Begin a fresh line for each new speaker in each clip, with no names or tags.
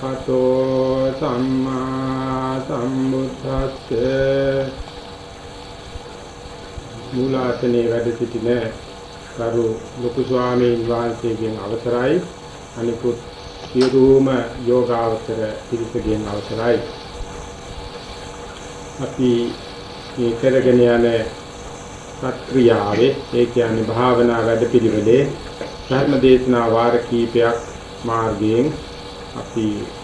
අරහතෝ සම්මා සම්බුද්දස්සේ මූලාසනේ වැඩ සිටින කරු ලොකු ස්වාමීන් වහන්සේගෙන් අවසරයි. අනිකුත් සියලුම යෝගාවචර පිරිසගෙන් අවසරයි. අපි මේ කරගෙන යන සත්‍ක්‍රියාවේ ඒ කියන්නේ භාවනා වැඩපිළිවෙලේ ධර්ම දේශනා වාර කීපයක් මාර්ගයෙන් අපි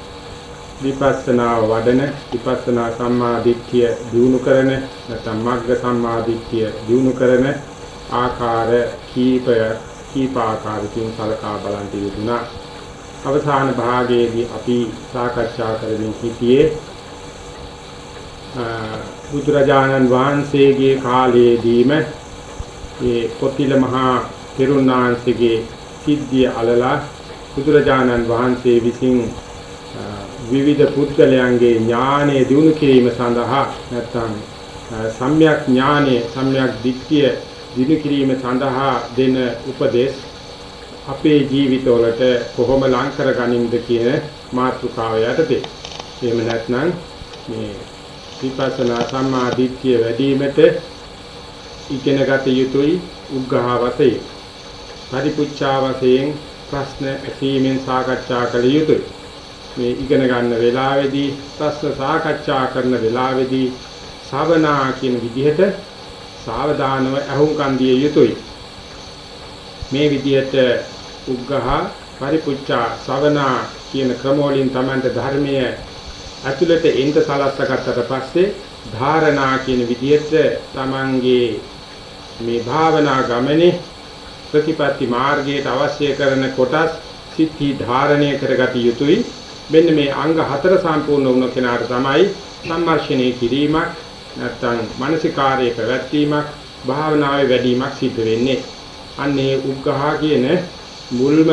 විපස්සනා වඩන විපස්සනා සම්මාදිට්ඨිය දිනු කරන නැත්නම් මග්ග සම්මාදිට්ඨිය දිනු කරන ආකාර කීපය කීප ආකාරකින් සලකා බලන්න යෙදුණා අවසාන භාගයේදී අපි සාකච්ඡා කරමින් සිටියේ බුදුරජාණන් වහන්සේගේ කාලයේදීම මේ කොතිල මහා තෙරුණාංශගේ සිද්ධිය අලලා බුදුරජාණන් වහන්සේ විසින් විවිධ පුද්ගලයන්ගේ ඥානය දිනු කිරීම සඳහා නැත්නම් සම්‍යක් ඥානය සම්‍යක් දිට්ඨිය දිනු කිරීම සඳහා දෙන උපදේශ අපේ ජීවිතවලට කොහොම ලං කරගනින්ද කියන මාතෘකාව යටතේ එහෙම නැත්නම් මේ විපස්සනා සම්මා දිට්ඨිය වැඩිවීමට ඉගෙනගත යුතුයි උග්ඝාවතේ පරිපුච්ඡා වශයෙන් ප්‍රශ්න ඇසීමෙන් සාකච්ඡා කළ යුතුයි. මේ ඉගෙන ගන්න වෙලාවේදී ප්‍රශ්න සාකච්ඡා කරන වෙලාවේදී ශාවනා කියන විදිහට සාවධානව අහුම්කම් දිය යුතුයි. මේ විදිහට උග්ඝහ පරිපුච්ඡා ශවනා කියන ක්‍රම වලින් තමයි ධර්මයේ ඇතුළත එන්ට සලස්සගත්තට පස්සේ ධාරණා කියන විදිහට තමන්ගේ මේ භාවනා ගමනේ ප්‍රතිපatti මාර්ගයට අවශ්‍ය කරන කොටස් සිත්හි ධාරණය කරගත යුතුයි මෙන්න මේ අංග හතර සම්පූර්ණ වුණ කෙනාට තමයි සම්මර්ෂණය කිරීමක් නැත්නම් මානසිකාර්යය පැවැත්වීමක් භාවනාවේ වැඩිමක් සිද්ධ වෙන්නේ. අන්නේ උග්ඝහා කියන මුල්ම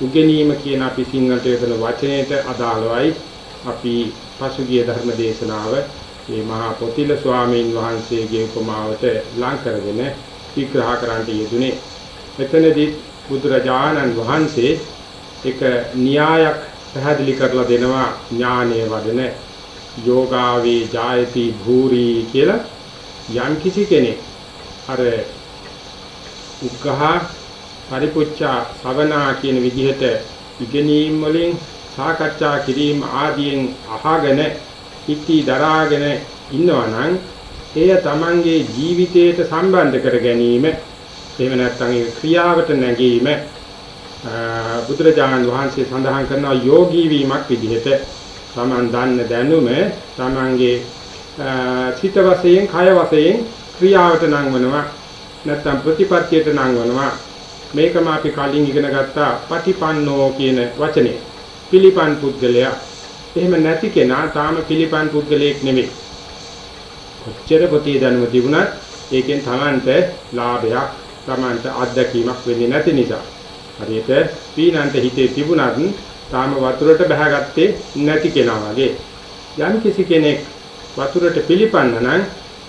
උගෙනීම කියන අපි සිංහලට යොදන වචනයට අදාළවයි අපි පසුගිය ධර්ම දේශනාව මේ මහා පොතිල ස්වාමීන් වහන්සේගේ උපමාවට ලං කරගෙන විග්‍රහ කරන්නට යෙදුනේ. මෙතනදී බුදුරජාණන් වහන්සේ එක න්‍යායක් පැහැදිලි කරලා දෙනවා ඥානයේ වදන යෝගාවේ ජායති භූරි කියලා යම් කිසි කෙනෙක් අර උක්කහ පරිපුච්ඡා ශවනා කියන විදිහට ඉගෙනීම් වලින් සාකච්ඡා කිරීම ආදියෙන් අහගෙන ඉති දරාගෙන ඉන්නවනම් එය තමන්ගේ ජීවිතයට සම්බන්ධ කර ගැනීම එහෙම නැත්නම් ඒ ක්‍රියාවට නැගීම බුදුරජාණන් වහන්සේ සඳහන් කරනවා යෝගී වීමක් විදිහට තමන් දන්න දැනුම තමන්ගේ චිත වශයෙන් කය වශයෙන් ක්‍රියාවට නංවනවා නැත්නම් ප්‍රතිපත්තියට නංවනවා. මේකම අපි කලින් ඉගෙන ගත්තා පටිපන්නෝ කියන වචනේ. පිළිපන් පුද්ගලයා. එහෙම නැති කෙනා තාම පිළිපන් පුද්ගලයෙක් නෙවෙයි. කොච්චර පොතේ දැනුම තිබුණත් ඒකෙන් Tamante ලාභයක් Tamante අත්දැකීමක් වෙන්නේ නැති නිසා. හරියට පීනන්ට හිතේ තිබුණත් තාම වතුරට බහගත්තේ නැති කෙනා වගේ. යම් කිසි කෙනෙක් වතුරට පිළිපන්න නම්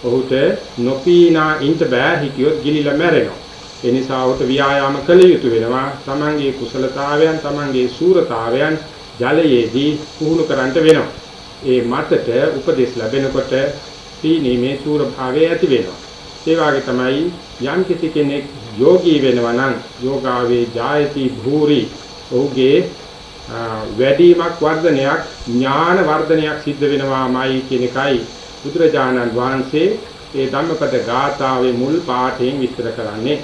ඔහුට නොපීනා ඉන්න බෑ හිතියොත් ගිලිලා මැරෙනවා. ඒ නිසා ඔහුට ව්‍යායාම කළ යුතු වෙනවා. තමන්ගේ කුසලතාවයන් තමන්ගේ සූරතාවයන් ජලයේදී පුහුණු කරන්නට වෙනවා. ඒ මතට උපදෙස් ලැබෙනකොට පීනීමේ සූර භාවය ඇති වෙනවා. ඒ වගේ තමයි යම් කිසි කෙනෙක් යෝගී වෙනවා නම් යෝගාවේ ජායති භූරි ඔහුගේ වැඩිමක් වර්ධනයක් ඥාන වර්ධනයක් සිද්ධ වෙනවාමයි කියන එකයි බුදුරජාණන් වහන්සේ ඒ ධම්මපද ගාථාවේ මුල් පාඨයෙන් විස්තර කරන්නේ.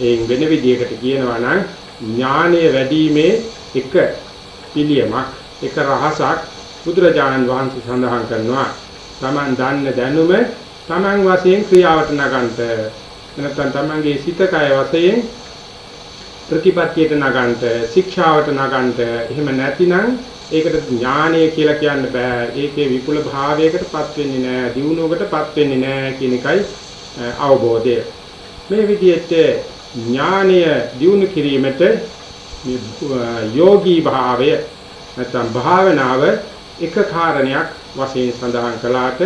එයින් වෙන විදිහකට කියනවා නම් ඥානය වැඩිීමේ එක පිළියමක් එක රහසක් බුදුරජාණන් වහන්සේ සඳහන් කරනවා. Taman දන්න දැනුම Taman වශයෙන් ක්‍රියාවට නගන්ට නැත්නම් Tamanගේ සිත කය වශයෙන් ප්‍රතිපත්තියට නගන්ට ශික්ෂාවට නගන්ට එහෙම නැතිනම් ඒකට ඥානය කියලා කියන්න බෑ. ඒකේ විපුල භාවයකටපත් වෙන්නේ නෑ දියුණුවකටපත් වෙන්නේ නෑ කියන එකයි අවබෝධය. මේ විදිහට ඥානය දියුණු කිරීමට යෝගී භාවය නැත්නම් භාවනාව එක කාරණයක් වශයෙන් සඳහන් කළාට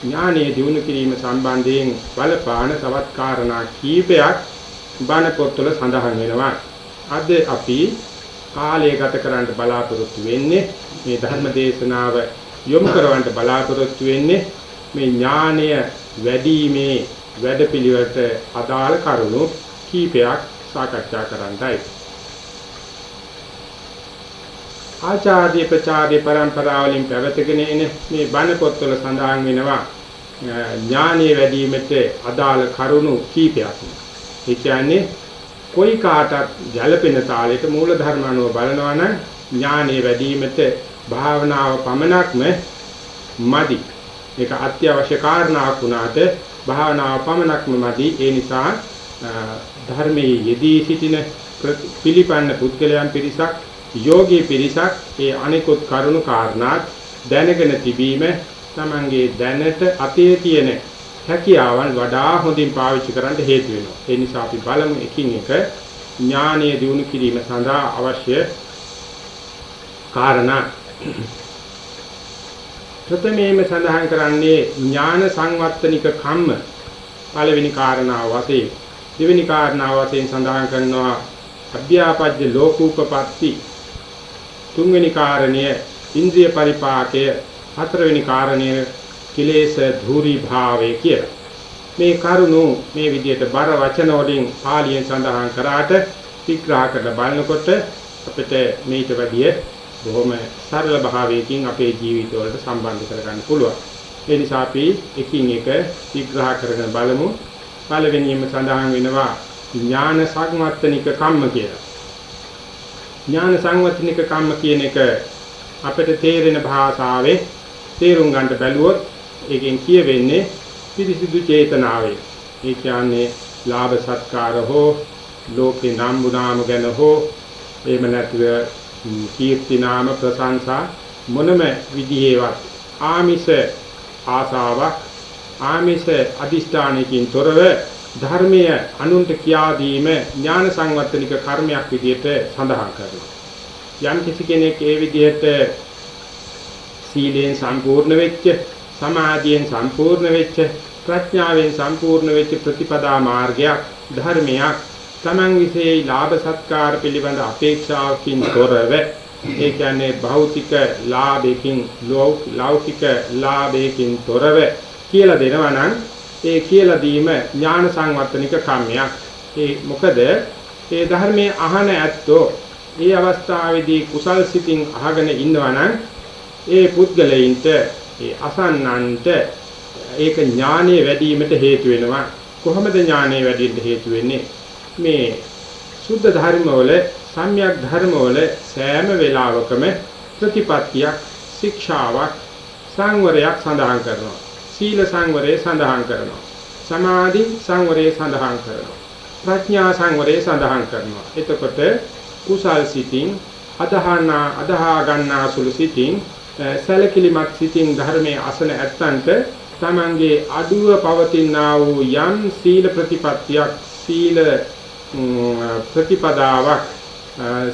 ඥානීය දිනු කිරීම සම්බන්ධයෙන් බලපාන තවත් කාරණා කීපයක් බණ පොත්වල සඳහන් වෙනවා. අද අපි කාලය ගත කරන්න බලාපොරොත්තු වෙන්නේ මේ ධර්ම දේශනාව යොමු කරවන්න බලාපොරොත්තු වෙන්නේ මේ ඥානය වැඩිීමේ වැඩපිළිවෙලට අදාළ කරුණු කීපයක් සාකච්ඡා කරන්නයි. ආචාර්ය ප්‍රචාර්ය પરම්පරා වලින් පැවතගෙන එන මේ බණ පොත්වල සඳහන් වෙනවා ඥානීය වැඩිමිට අදාළ කරුණු කීපයක්. ඒ කියන්නේ කොයි කාටත් ගැළපෙන තාලෙට මූල ධර්ම අනුව බලනවා නම් ඥානීය වැඩිමිට භාවනාව පමණක්ම මදි. ඒක අත්‍යවශ්‍ය කාරණාවක් වුණාට භාවනාව පමණක්ම මදි. ඒ නිසා ධර්මයේ යෙදී සිටින පිළිපන්න පුද්ගලයන් පිරිසක් යෝගී පිරිසක් ඒ අනිකුත් කරුණු කාරණාත් දැනගෙන තිබීම තමන්ගේ දැනට අතේ තියෙන හැකියාවන් වඩා හොඳින් පාවිච්චි කරන්න හේතු වෙනවා. ඒ නිසා අපි බලමු එකින් එක ඥානීය දියුණු කිරීම සඳහා අවශ්‍ය කාරණා. ප්‍රථමයෙන්ම සඳහන් කරන්නේ ඥාන සංවත්තනික කම්ම පළවෙනි කාරණාව වශයෙන් දෙවෙනි කාරණාව වශයෙන් සඳහන් කරනවා අභ්‍යාපජ්‍ය ලෝකූපපත්ති තුන්වෙනි කාරණය ඉන්ද්‍රිය පරිපාකය හතරවෙනි කාරණය කිලේශ ධූරි භාවය කියලා. මේ කරුණු මේ විදිහට බර වචන වලින් පාලියෙන් සඳහන් කරාට විග්‍රහ කරලා බලනකොට අපිට මේට වැඩිය බොහොම සරල භාවයකින් අපේ ජීවිතවලට සම්බන්ධ කරගන්න පුළුවන්. ඒ නිසා අපි එකින් එක විග්‍රහ කරගෙන බලමු. පළවෙනියෙන්ම සඳහන් වෙනවා ඥාන සංවත්තනික කම්ම කියලා. ඥාන සංවත්තනික කම්ම කියන එක අපිට තේරෙන භාෂාවේ තේරුම් ගන්න බැලුවොත් ඒකෙන් කියවෙන්නේ පිරිසිදු චේතනාවේ. ඒ කියන්නේ ලාභ සත්කාර හෝ ලෝකේ නම් බුනාම ගැන හෝ එහෙම නැත්නම් කීර්ති නාම ප්‍රශංසා මොනම විදිහේවත් ආමිෂ ආසාවක් ආමිෂ අදිෂ්ඨානයකින් තොරව ධර්මීය අනුන්ට කියා දීම ඥාන සංවත්තනික කර්මයක් විදිහට සඳහන් කරනවා. යම් කිසි කෙනෙක් ඒ විදිහට සීලයෙන් සම්පූර්ණ වෙච්ච, සමාධියෙන් සම්පූර්ණ වෙච්ච, ප්‍රඥාවෙන් සම්පූර්ණ වෙච්ච ප්‍රතිපදා මාර්ගයක් ධර්මයක් තමන් විශේෂ ලාභ සත්කාර පිළිබඳ අපේක්ෂාවකින් තොරව ඒ කියන්නේ භෞතික ලාභයකින් ලෞකික ලාභයකින් තොරව කියලා දෙනවා නම් ඒ කියලා දීම ඥාන සංවත්තනික කම්මයක්. ඒ මොකද ඒ ධර්මයේ අහන ඇත්තෝ ඒ අවස්ථාවේදී කුසල් සිතින් අහගෙන ඉන්නවනම් ඒ පුද්ගලයින්ට ඒ අසන්නන්ට ඒක ඥානෙ වැඩිවීමට හේතු වෙනවා. කොහොමද ඥානෙ වැඩිවෙන්න හේතු වෙන්නේ? මේ සුද්ධ ධර්මවල සම්‍යක් ධර්මවල සෑම වෙලාවකම ප්‍රතිපත්තියක් ශික්ෂාවක් සංවරයක් සඳහන් කරනවා. සීල සංවරය සඳහන් කරනවා. සමාධි සංවරය සඳහන් කරනවා. ප්‍රඥා සංවරය සඳහන් කරනවා. එතකොට කුසල් සිතින් අදහනා අදහා ගන්නා සුළු සිතින් සැලකිලිමත් සිතින් ධර්මයේ අසන ඇත්තන්ට තමන්ගේ අඩුව පවතිනා වූ යම් සීල ප්‍රතිපත්තියක් සීල ප්‍රතිපදාවක්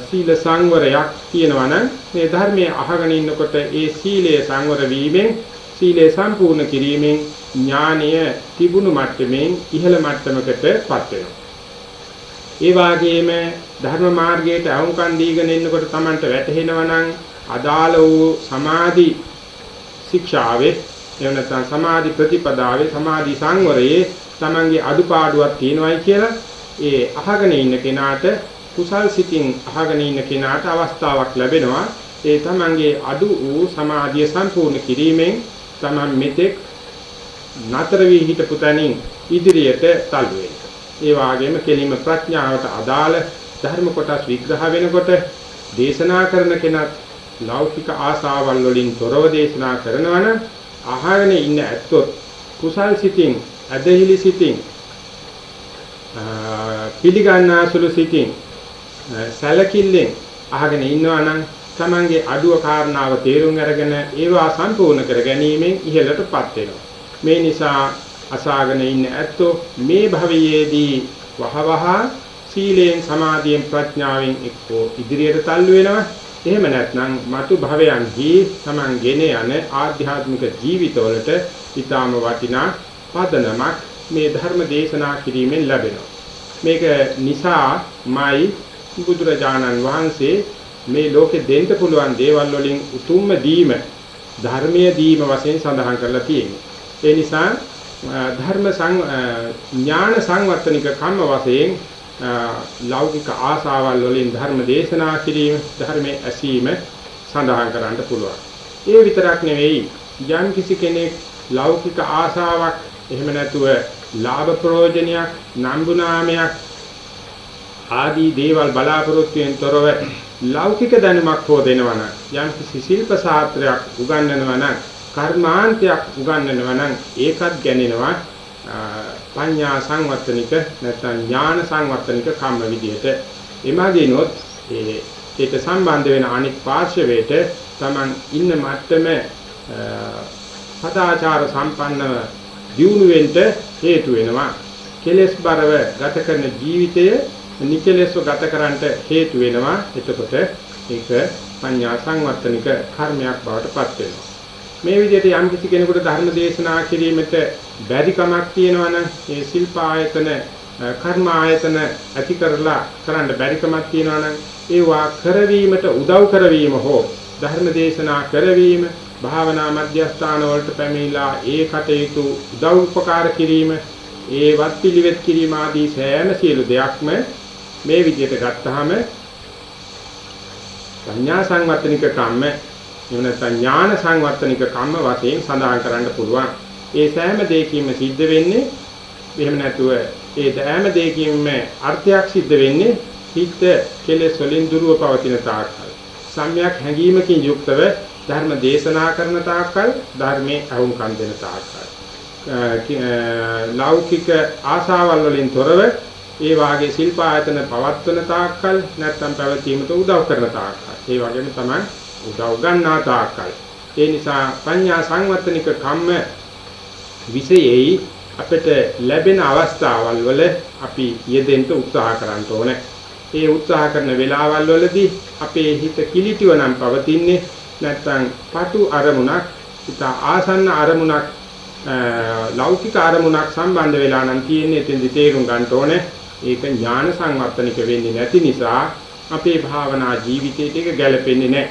සීල සංවරයක් තියෙනවා නම් මේ ධර්මයේ අහගෙන ඉන්නකොට ඒ සීලයේ සංවර වීමෙන් සීලය සම්පූර්ණ කිරීමෙන් ඥානය තිබුණු මට්ටමින් ඉහළ මට්ටමකටපත් වෙනවා. ඒ වාගේම ධර්ම මාර්ගයට අහුම්කන් දීගෙන ඉන්නකොට Tamanට වැටහෙනවා නම් අදාළ වූ සමාධි ශික්ෂාවේ එහෙම නැත්නම් සමාධි ප්‍රතිපදාවේ සමාධි සංවරයේ Tamanගේ අඩුපාඩුවක් තියෙනවායි කියලා ඒ අහගෙන ඉන්න කෙනාට කුසල් සිතින් අහගෙන ඉන්න කෙනාට අවස්ථාවක් ලැබෙනවා ඒ Tamanගේ අඩු වූ සමාධිය සම්පූර්ණ කිරීමෙන් Taman මෙතෙක් නතර වී හිටපු තැනින් ඉදිරියට තල්ලු වෙනවා. ඒ වගේම කෙලින්ම ප්‍රඥාවට අදාළ ධර්ම කොටස් විග්‍රහ වෙනකොට දේශනා කරන කෙනත් ලෞකික ආසාවල් වලින් තොරව දේශනා කරනවනම් අහගෙන ඉන්න ඇත්තොත් කුසල් සිතින් ඇදහිලි සිතින් පිළිගන්නාසුළු සිතින් සැලකිල්ලෙන් අහගෙන ඉන්නවා නම් Tamange අඩුව කාරණාව තේරුම් අරගෙන ඒවා සම්පූර්ණ කර ගැනීමෙන් ඉහළටපත් වෙනවා. මේ නිසා අසාගෙන ඉන්න ඇත්තෝ මේ භවයේදී වහවහ සීලයෙන් සමාධියෙන් ප්‍රඥාවෙන් එක්කෝ ඉදිරියට තල්ලු වෙනවා. එහෙම නැත්නම් මතු භවයන්හි Taman ගෙන යන ආධ්‍යාත්මික ජීවිතවලට ඊටාම වටිනා පදනමක් මේ ධර්ම දේශනා කිරීමෙන් ලැබෙනවා. මේක නිසාමයි බුදුරජාණන් වහන්සේ මේ ලෝකෙ දෙන්න පුළුවන් දේවල් වලින් උතුම්ම දීම ධර්මීය දීම වශයෙන් සඳහන් කරලා තියෙනවා. ඒ නිසා ධර්ම ඥාන සංවර්ධනික කම්ම වශයෙන් ලෞකික ආසාවල් වලින් ධර්ම දේශනා කිරීම ධර්මයේ ඇසීම සඳහන් කරන්න පුළුවන්. ඒ විතරක් නෙවෙයි යම් කිසි කෙනෙක් ලෞකික ආසාවක් එහෙම නැතුව ලාභ ප්‍රයෝජනයක් නම්බුනාමයක් ආදී දේවල් බලාපොරොත්තුෙන් තොරව ලෞකික දැනුමක් හෝ දෙනවනම් යම් කිසි ශිල්ප ශාස්ත්‍රයක් උගන්වනවා නම් කර්මාන්තයක් උගන්වනවා නම් ඒකත් ගැනෙනවා පඤ්ඤා සංවත්තනික නැත්නම් ඥාන සංවත්තනික කම්ම විදිහට එමාදීනොත් ඒ ඒක සම්බන්ධ වෙන අනිත් පාර්ශවයට Taman ඉන්න මට්ටම සදාචාර සම්පන්නව දියුණු වෙන්න හේතු වෙනවා. කෙලස් බරව ගත කරන ජීවිතය නිකලස්ව ගත කරන්නට හේතු වෙනවා. එතකොට ඒක පඤ්ඤා සංවත්තනික කර්මයක් බවට පත් වෙනවා. මේ විදිහට යම් කිසි කෙනෙකුට ධර්ම දේශනා කිරීමට බැරි කමක් තියෙනවා නම් ඒ ශිල්ප ආයතන කර්ම ආයතන ඇති කරලා කරන්න බැරි කමක් තියෙනවා නම් ඒවා කරවීමට උදව් කරවීම හෝ ධර්ම දේශනා කරවීම භාවනා මධ්‍යස්ථාන වලට පැමිණලා ඒ කටයුතු උදව් උපකාර කිරීම ඒ වත් පිළිවෙත් කිරීම ආදී සෑම සියලු දෙයක්ම මේ විදිහට ගත්තාම සංඥා සංවත්තනික කම්ම එහෙම නැත්නම් ඥාන සංවර්ධනික කම්ම වශයෙන් සඳහන් කරන්න පුළුවන්. ඒ සෑම දෙයකින්ම සිද්ධ වෙන්නේ එහෙම නැතුව ඒ සෑම දෙයකින්ම අර්ථයක් සිද්ධ වෙන්නේ හිත කෙලෙස් වලින් දුරව පවතින තාක්කල්. සම්‍යක් හැඟීමකින් යුක්තව ධර්ම දේශනා කරන තාක්කල් ධර්මයේ අහුම්කම් දෙන තාක්කල්. ලෞකික ආශාවල් වලින් තොරව ඒ වාගේ ශිල්ප ආයතන පවත්වන තාක්කල් නැත්නම් පැවතීමට උදව් කරන තාක්කල්. ඒ වගේම තමයි උදව් ගන්නා තාක්කල් ඒ නිසා පඤ්ඤා සංවත්තනික කම්ම විශේෂයි අපිට ලැබෙන අවස්ථාවල් වල අපි යෙදෙන්න උත්සාහ කරන්න ඕනේ. ඒ උත්සාහ කරන වෙලාවල් වලදී අපේ හිත කිලිටිව නම් පවතින්නේ නැත්නම් පටු අරමුණක් ඉත ආසන්න අරමුණක් ලෞකික අරමුණක් සම්බන්ධ වෙලා නම් තියෙන්නේ එතෙන්දි තේරුම් ගන්න ඕනේ. ඒක ඥාන සංවර්ධනික වෙන්නේ නැති නිසා අපේ භාවනා ජීවිතයට ඒක ගැලපෙන්නේ නැහැ.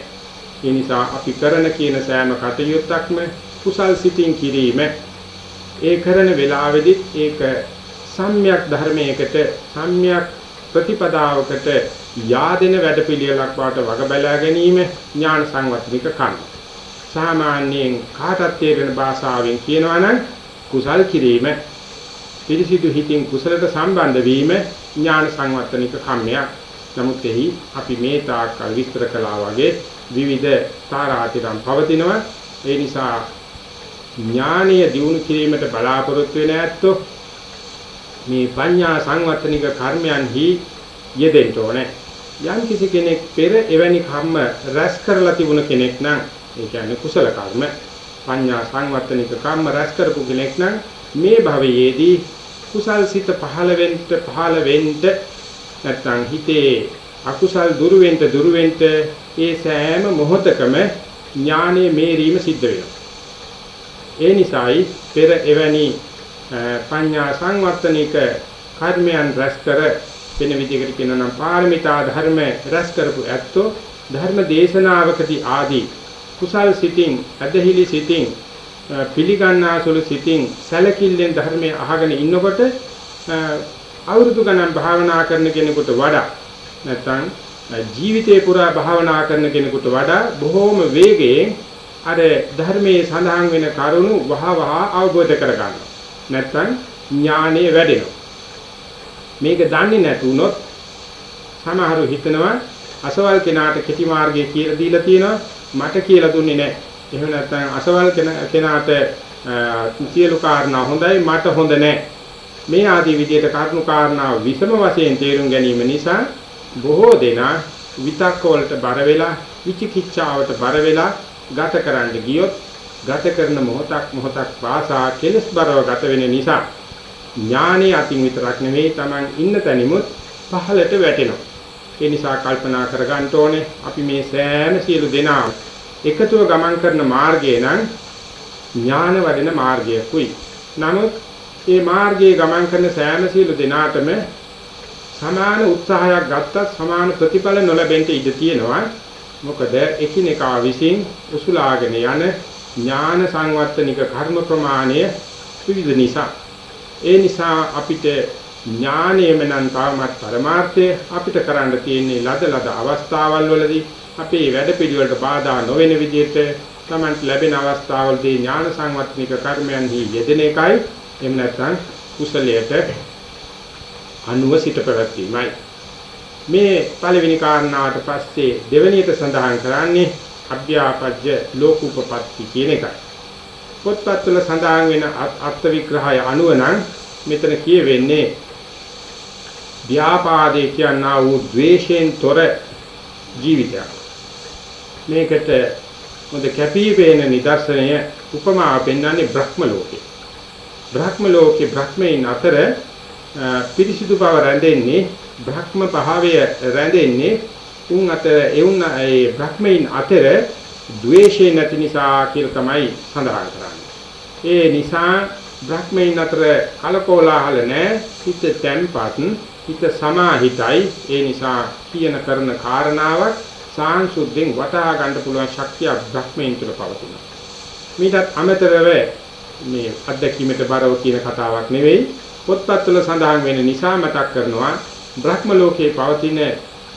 ඒ නිසා අපි කරන කියන සෑම කටයුත්තක්ම කුසල් සිතින් කිරීම ඒ කරන වෙලාවෙදිත් ඒක සම්‍යක් ධර්මයකට සම්‍යක් ප්‍රතිපදාවකට yaadena වැඩපිළිවෙලක් වාට වග බලා ගැනීම ඥාන සංවත්නික කර්ම. සාමාන්‍යයෙන් කාටත් තේරෙන භාෂාවෙන් කියනවා නම් කුසල් කිරීම පිරිසිදු හිතින් කුසලට සම්බන්ධ වීම ඥාන සංවත්තනික කම්මයක්. නමුත් එහි අපි මේ තාක්කල් විස්තර කළා වගේ විවිධ තාරාතිරම් පවතිනවා ඒ නිසා ඥානීය දියුණු කිරීමට බලාපොරොත්තු වෙන ඇත්තෝ මේ පඤ්ඤා සංවත්තනික කර්මයන්හි යෙදෙන්න ඕනේ යම් කිසි කෙනෙක් පෙර එවැනි කර්ම රැස් කරලා තිබුණ කෙනෙක් නම් ඒ කියන්නේ කුසල කර්ම පඤ්ඤා සංවත්තනික කර්ම රැස් කරපු කෙනෙක් නම් මේ භවයේදී කුසල් සිත පහළ වෙන්න පහළ වෙන්න නැත්නම් හිතේ අකුසල් දුරු වෙන්න දුරු වෙන්න ඒ සෑම මොහොතකම ඥානයේ මේරීම සිද්ධ වෙනවා. ඒ නිසායි පෙර එවැනි පඤ්ඤා සංවර්ධනික කර්මයන් රැස් කර වෙන විදිහකට කියනවා නම් පාරමිතා ධර්ම රැස් කරපු ඇත්තෝ ධර්ම දේශනාවකදී ආදී කුසල් සිතින් අදහිලි සිතින් පිළිගන්නාසුළු සිතින් සැලකිල්ලෙන් ධර්මයේ අහගෙන ඉන්නකොට අවුරුදු ගණන් භාවනා කරන කෙනෙකුට වඩා නැත්නම් ජීවිතේ පුරා භාවනා කරන කෙනෙකුට වඩා බොහෝම වේගයෙන් අර ධර්මයේ සඳහන් වෙන කරුණු වහ වහ අවබෝධ කරගන්නවා. නැත්නම් ඥානෙ වැඩෙනවා. මේක දන්නේ නැතුනොත් සමහරු හිතනවා අසවල් කෙනාට කෙටි මාර්ගය කියලා දීලා තියෙනවා මට කියලා දුන්නේ නැහැ. එහෙම නැත්නම් අසවල් කෙනාට සියලු කාරණා හොඳයි මට හොඳ නැහැ. මේ ආදී විදිහට කරුණු කාරණා විසම වශයෙන් තේරුම් ගැනීම නිසා බොහෝ දෙනා විතක්ක වලට බර වෙලා විචිකිච්ඡාවට බර වෙලා ගත කරන්න ගියොත් ගත කරන මොහොතක් මොහොතක් වාසා කෙලස් බරව ගත වෙන නිසා ඥානෙ අතින් විතරක් නෙවෙයි Taman ඉන්න තැනිමුත් පහළට වැටෙනවා. ඒ නිසා කල්පනා කරගන්න ඕනේ අපි මේ සෑම සියලු දෙනා එකතුව ගමන් කරන මාර්ගය නම් ඥාන වඩන මාර්ගයකුයි. නමුත් මේ මාර්ගයේ ගමන් කරන සෑම සියලු දෙනාටම සමාන උත්සාහයක් ගත්තත් සමාන ප්‍රතිඵල නොලැබෙන්න ඉඩ තියෙනවා. මොකද එකිනෙකා විසින් උසුලාගෙන යන ඥාන සංවත්තනික කර්ම ප්‍රමාණය විවිධ නිසා ඒ නිසා අපිට ඥානයම නම් තාමත් පරමාර්ථය අපිට කරන්න තියෙන්නේ ලද ලද අවස්ථාවල් වලදී අපේ වැඩ පිළිවෙලට බාධා නොවන විදිහට තමන්ට ලැබෙන අවස්ථාවලදී ඥාන සංවත්තනික කර්මයන්හි යෙදෙන එකයි එහෙම නැත්නම් කුසලයට අනුව සිට පැවැත්වීමයි මේ පළවෙනි කාරණාවට පස්සේ දෙවෙනියට සඳහන් කරන්නේ අභ්‍යාපජ්‍ය ලෝකූපපත්ති කියන එකයි. පොත්පත්වල සඳහන් වෙන අර්ථ විග්‍රහය අනුව නම් මෙතන කියවෙන්නේ ව්‍යාපාදේ කියනා වූ ද්වේෂයෙන් තොර ජීවිතයක්. මේකට මොකද කැපී පෙනෙන නිදර්ශනය උපමාව පෙන්වන්නේ බ්‍රහ්ම ලෝකේ. බ්‍රහ්ම ලෝකේ බ්‍රහ්මයන් අතර පිරිසිදු බව රැඳෙන්නේ බ්‍රහ්ම භාවය රැඳෙන්නේ උන් අතර එවුන් ඒ බ්‍රහ්මයන් අතර ද්වේෂය නැති නිසා කියලා තමයි සඳහන් කරන්නේ. ඒ නිසා බ්‍රහ්මයන් අතර කලකෝලාහල නැහැ හිත තැන්පත් හිත සමාහිතයි ඒ නිසා කියන කරන කාරණාවක් සාංශුද්ධෙන් වටහා ගන්න පුළුවන් ශක්තිය බ්‍රහ්මයන් තුළ පවතිනවා. මීටත් අමතරව මේ අත්දැකීමට බරව කියන කතාවක් නෙවෙයි. පොත්පත්වල සඳහන් වෙන නිසා මතක් කරනවා බ්‍රහ්ම ලෝකයේ පවතින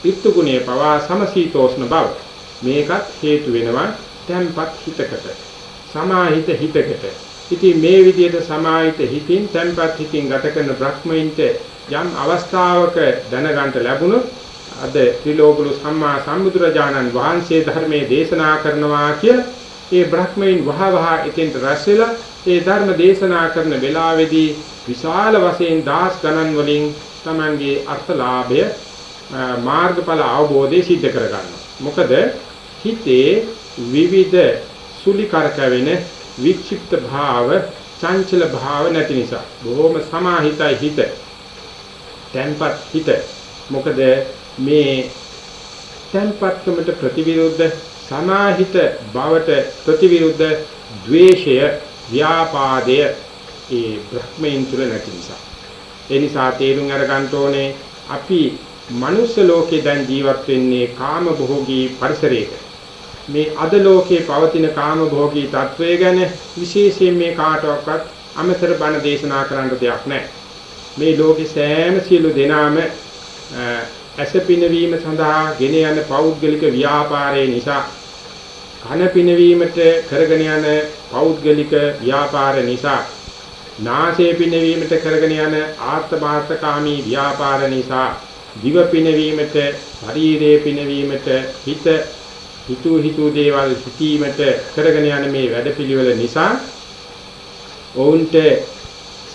ඍතු ගුණයේ පවා සමසීතෝෂ්ණ බව. මේකත් හේතු වෙනවා tempat හිතකට සමාහිත හිතකට. ඉතින් මේ විදිහට සමාහිත හිතින් tempat හිතින් ගත කරන බ්‍රහ්මයින්ට යම් අවස්ථාවක දැනගන්න ලැබුණොත් අද ත්‍රිලෝකුළු සම්මා සම්බුදුරජාණන් වහන්සේ ධර්මයේ දේශනා කරනවා කිය ඒ බ්‍රහ්මයින් වහ වහ එතෙන්ට රැස් වෙලා ඒ ධර්ම දේශනා කරන වෙලාවේදී විශාල වශයෙන් දහස් ගණන් වලින් Tamange අර්ථලාභය මාර්ගඵල අවබෝධය සිද්ධ කරගන්නවා. මොකද හිතේ විවිධ සුලි කරකවෙන වික්ෂිප්ත භාව, චංචල භාව නැති නිසා බොහොම සමාහිතයි හිත. tempat හිත. මොකද මේ tempatකමට ප්‍රතිවිරුද්ධ සමාහිත බවට ප්‍රතිවිරුද්ධ ද්වේෂය ව්‍යාපාදය ඒ බ්‍රහ්මයන් තුල නැති නිසා. ඒ නිසා තේරුම් අරගන්න ඕනේ අපි මනුස්ස ලෝකේ දැන් ජීවත් වෙන්නේ කාම භෝගී පරිසරයක. මේ අද ලෝකේ පවතින කාම භෝගී තත්වය ගැන විශේෂයෙන් මේ කාටවත් අමතර බණ දේශනා කරන්න දෙයක් නැහැ. මේ ලෝකේ සෑම සියලු දෙනාම ඇස පිනවීම සඳහා ගෙන යන පෞද්ගලික ව්‍යාපාරයේ නිසා කන පිනවීමට කරගෙන යන පෞද්ගලික ව්‍යාපාර නිසා නාසය පිනවීමට කරගෙන යන ආත්මාර්ථකාමී ව්‍යාපාර නිසා දිව පිනවීමට ශරීරයේ පිනවීමට හිත හිතු හිතු දේවල් සිටීමට කරගෙන යන මේ වැඩපිළිවෙල නිසා ඔවුන්ට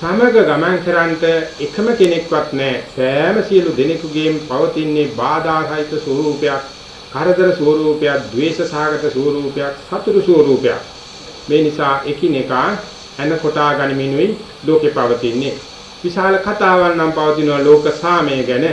සමග ගමන් කරන්ට එකම කෙනෙක්වත් නැහැ. සෑම සියලු දෙනෙකුගේම පවතින්නේ බාධාසහිත ස්වરૂපයක්, කරදර ස්වરૂපයක්, ද්වේෂ සහගත ස්වરૂපයක්, සතුරු ස්වરૂපයක්. මේ නිසා එකිනෙකා එන කොටා ගනිමිනුයි ලෝකේ පවතින්නේ. විශාල කතාවල් නම් පවතිනවා ලෝක සාමය ගැන,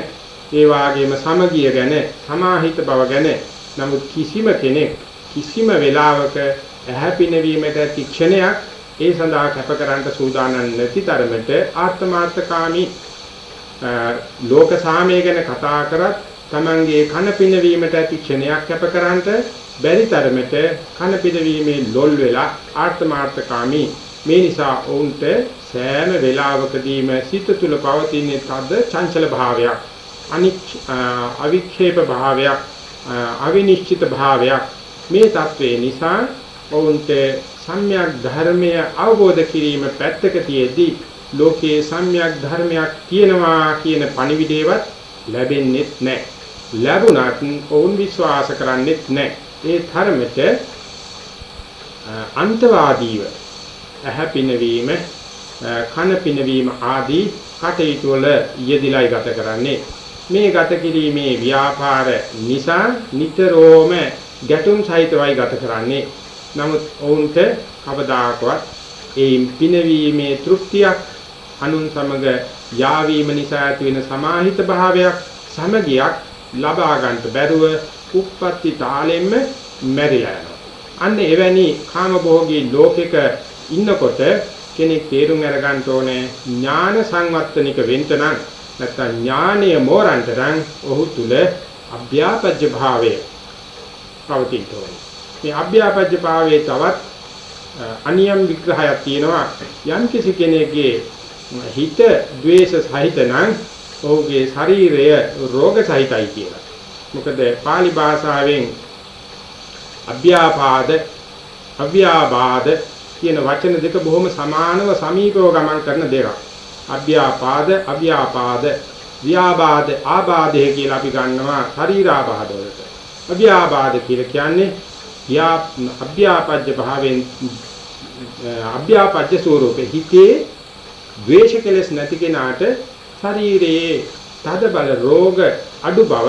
ඒ වාගේම සමගිය ගැන, සමාහිත බව ගැන. නමුත් කිසිම කෙනෙක් කිසිම වෙලාවක ඇහැ පිනවීමට තික්ෂණයක් ඒ සඳහා කැපකරන්න සූදානම් නැති තරමට ආත්මාර්ථකාමී ලෝක සාමය ගැන කතා කරත් Tamange කන පිනවීමට ඇති ක්ෂණයක් කැපකරන්න බැරි තරමට කන පිනවීමේ ලොල් වෙලා ආත්මාර්ථකාමී. මේ නිසා ඔවුන්ට සෑම වෙලාවකදීම සිත තුළ පවතින තද චංචල භාවයක් අනික් අවික්ෂේප භාවයක් අවිනිශ්චිත භාවයක් මේ தત્වේ නිසා ඔවුන්ට සම්‍යක් ධර්මය අවබෝධ කිරීම පැත්තක තියේදී ලෝකයේ සම්‍යක් ධර්මයක් තියෙනවා කියන පණිවිඩේවත් ලැබෙන්නේ නැහැ. ලැබුණත් ඔවුන් විශ්වාස කරන්නේ නැහැ. ඒ ධර්මෙට අන්තවාදීව ඇහැ පිනවීම, කන පිනවීම ආදී කටයුතු වල යෙදිලායි ගත කරන්නේ. මේ ගත කිරීමේ ව්‍යාපාර නිසා නිතරම ගැටුම් සහිතවයි ගත කරන්නේ. නමුත් ඔවුන්ට කවදාකවත් ඒ පිනවීමේ තෘප්තියක් අනුන් සමග යාවීම නිසා ඇති වෙන සමාහිත භාවයක් සමගියක් ලබා ගන්නට බැරුව උප්පත්ති තාලෙන්න මැරිලා යනවා. අන්න එවැනි කාමභෝගී ලෝකෙක ඉන්නකොට කෙනෙක් තේරුම් අරගන්න ඕනේ ඥාන සංවත්තනික වෙන්න නම් නැත්නම් ඥානීය මෝරන්ට නම් ඔහු තුල අභ්‍යාපජ්‍ය භාවය පවතින්න ඕනේ. මේ අභ්‍යාපජ්‍ය භාවයේ තවත් අනියම් විග්‍රහයක් තියෙනවා යම් කිසි කෙනෙක්ගේ හිත ද්වේෂ සහිත නම් ඔහුගේ ශරීරය රෝග සහිතයි කියලා. මොකද pāli භාෂාවෙන් අභ්‍යාපාද අව්‍යාබාද කියන වචන දෙක බොහොම සමානව සමීපව ගමන් කරන දෙකක්. අභ්‍යාපාද අව්‍යාපාද ව්‍යාබාද ආබාධය කියලා අපි ගන්නවා ශරීරාබාධ වලට. අව්‍යාබාධ කියලා කියන්නේ යා අභ්‍යාපජ්‍ය භාවයෙන් අභ්‍යාපජ්‍ය ස්වරූපේ හිතේ ද්වේෂ කෙලස් නැති කෙනාට ශරීරයේ තද බල රෝග අඩු බව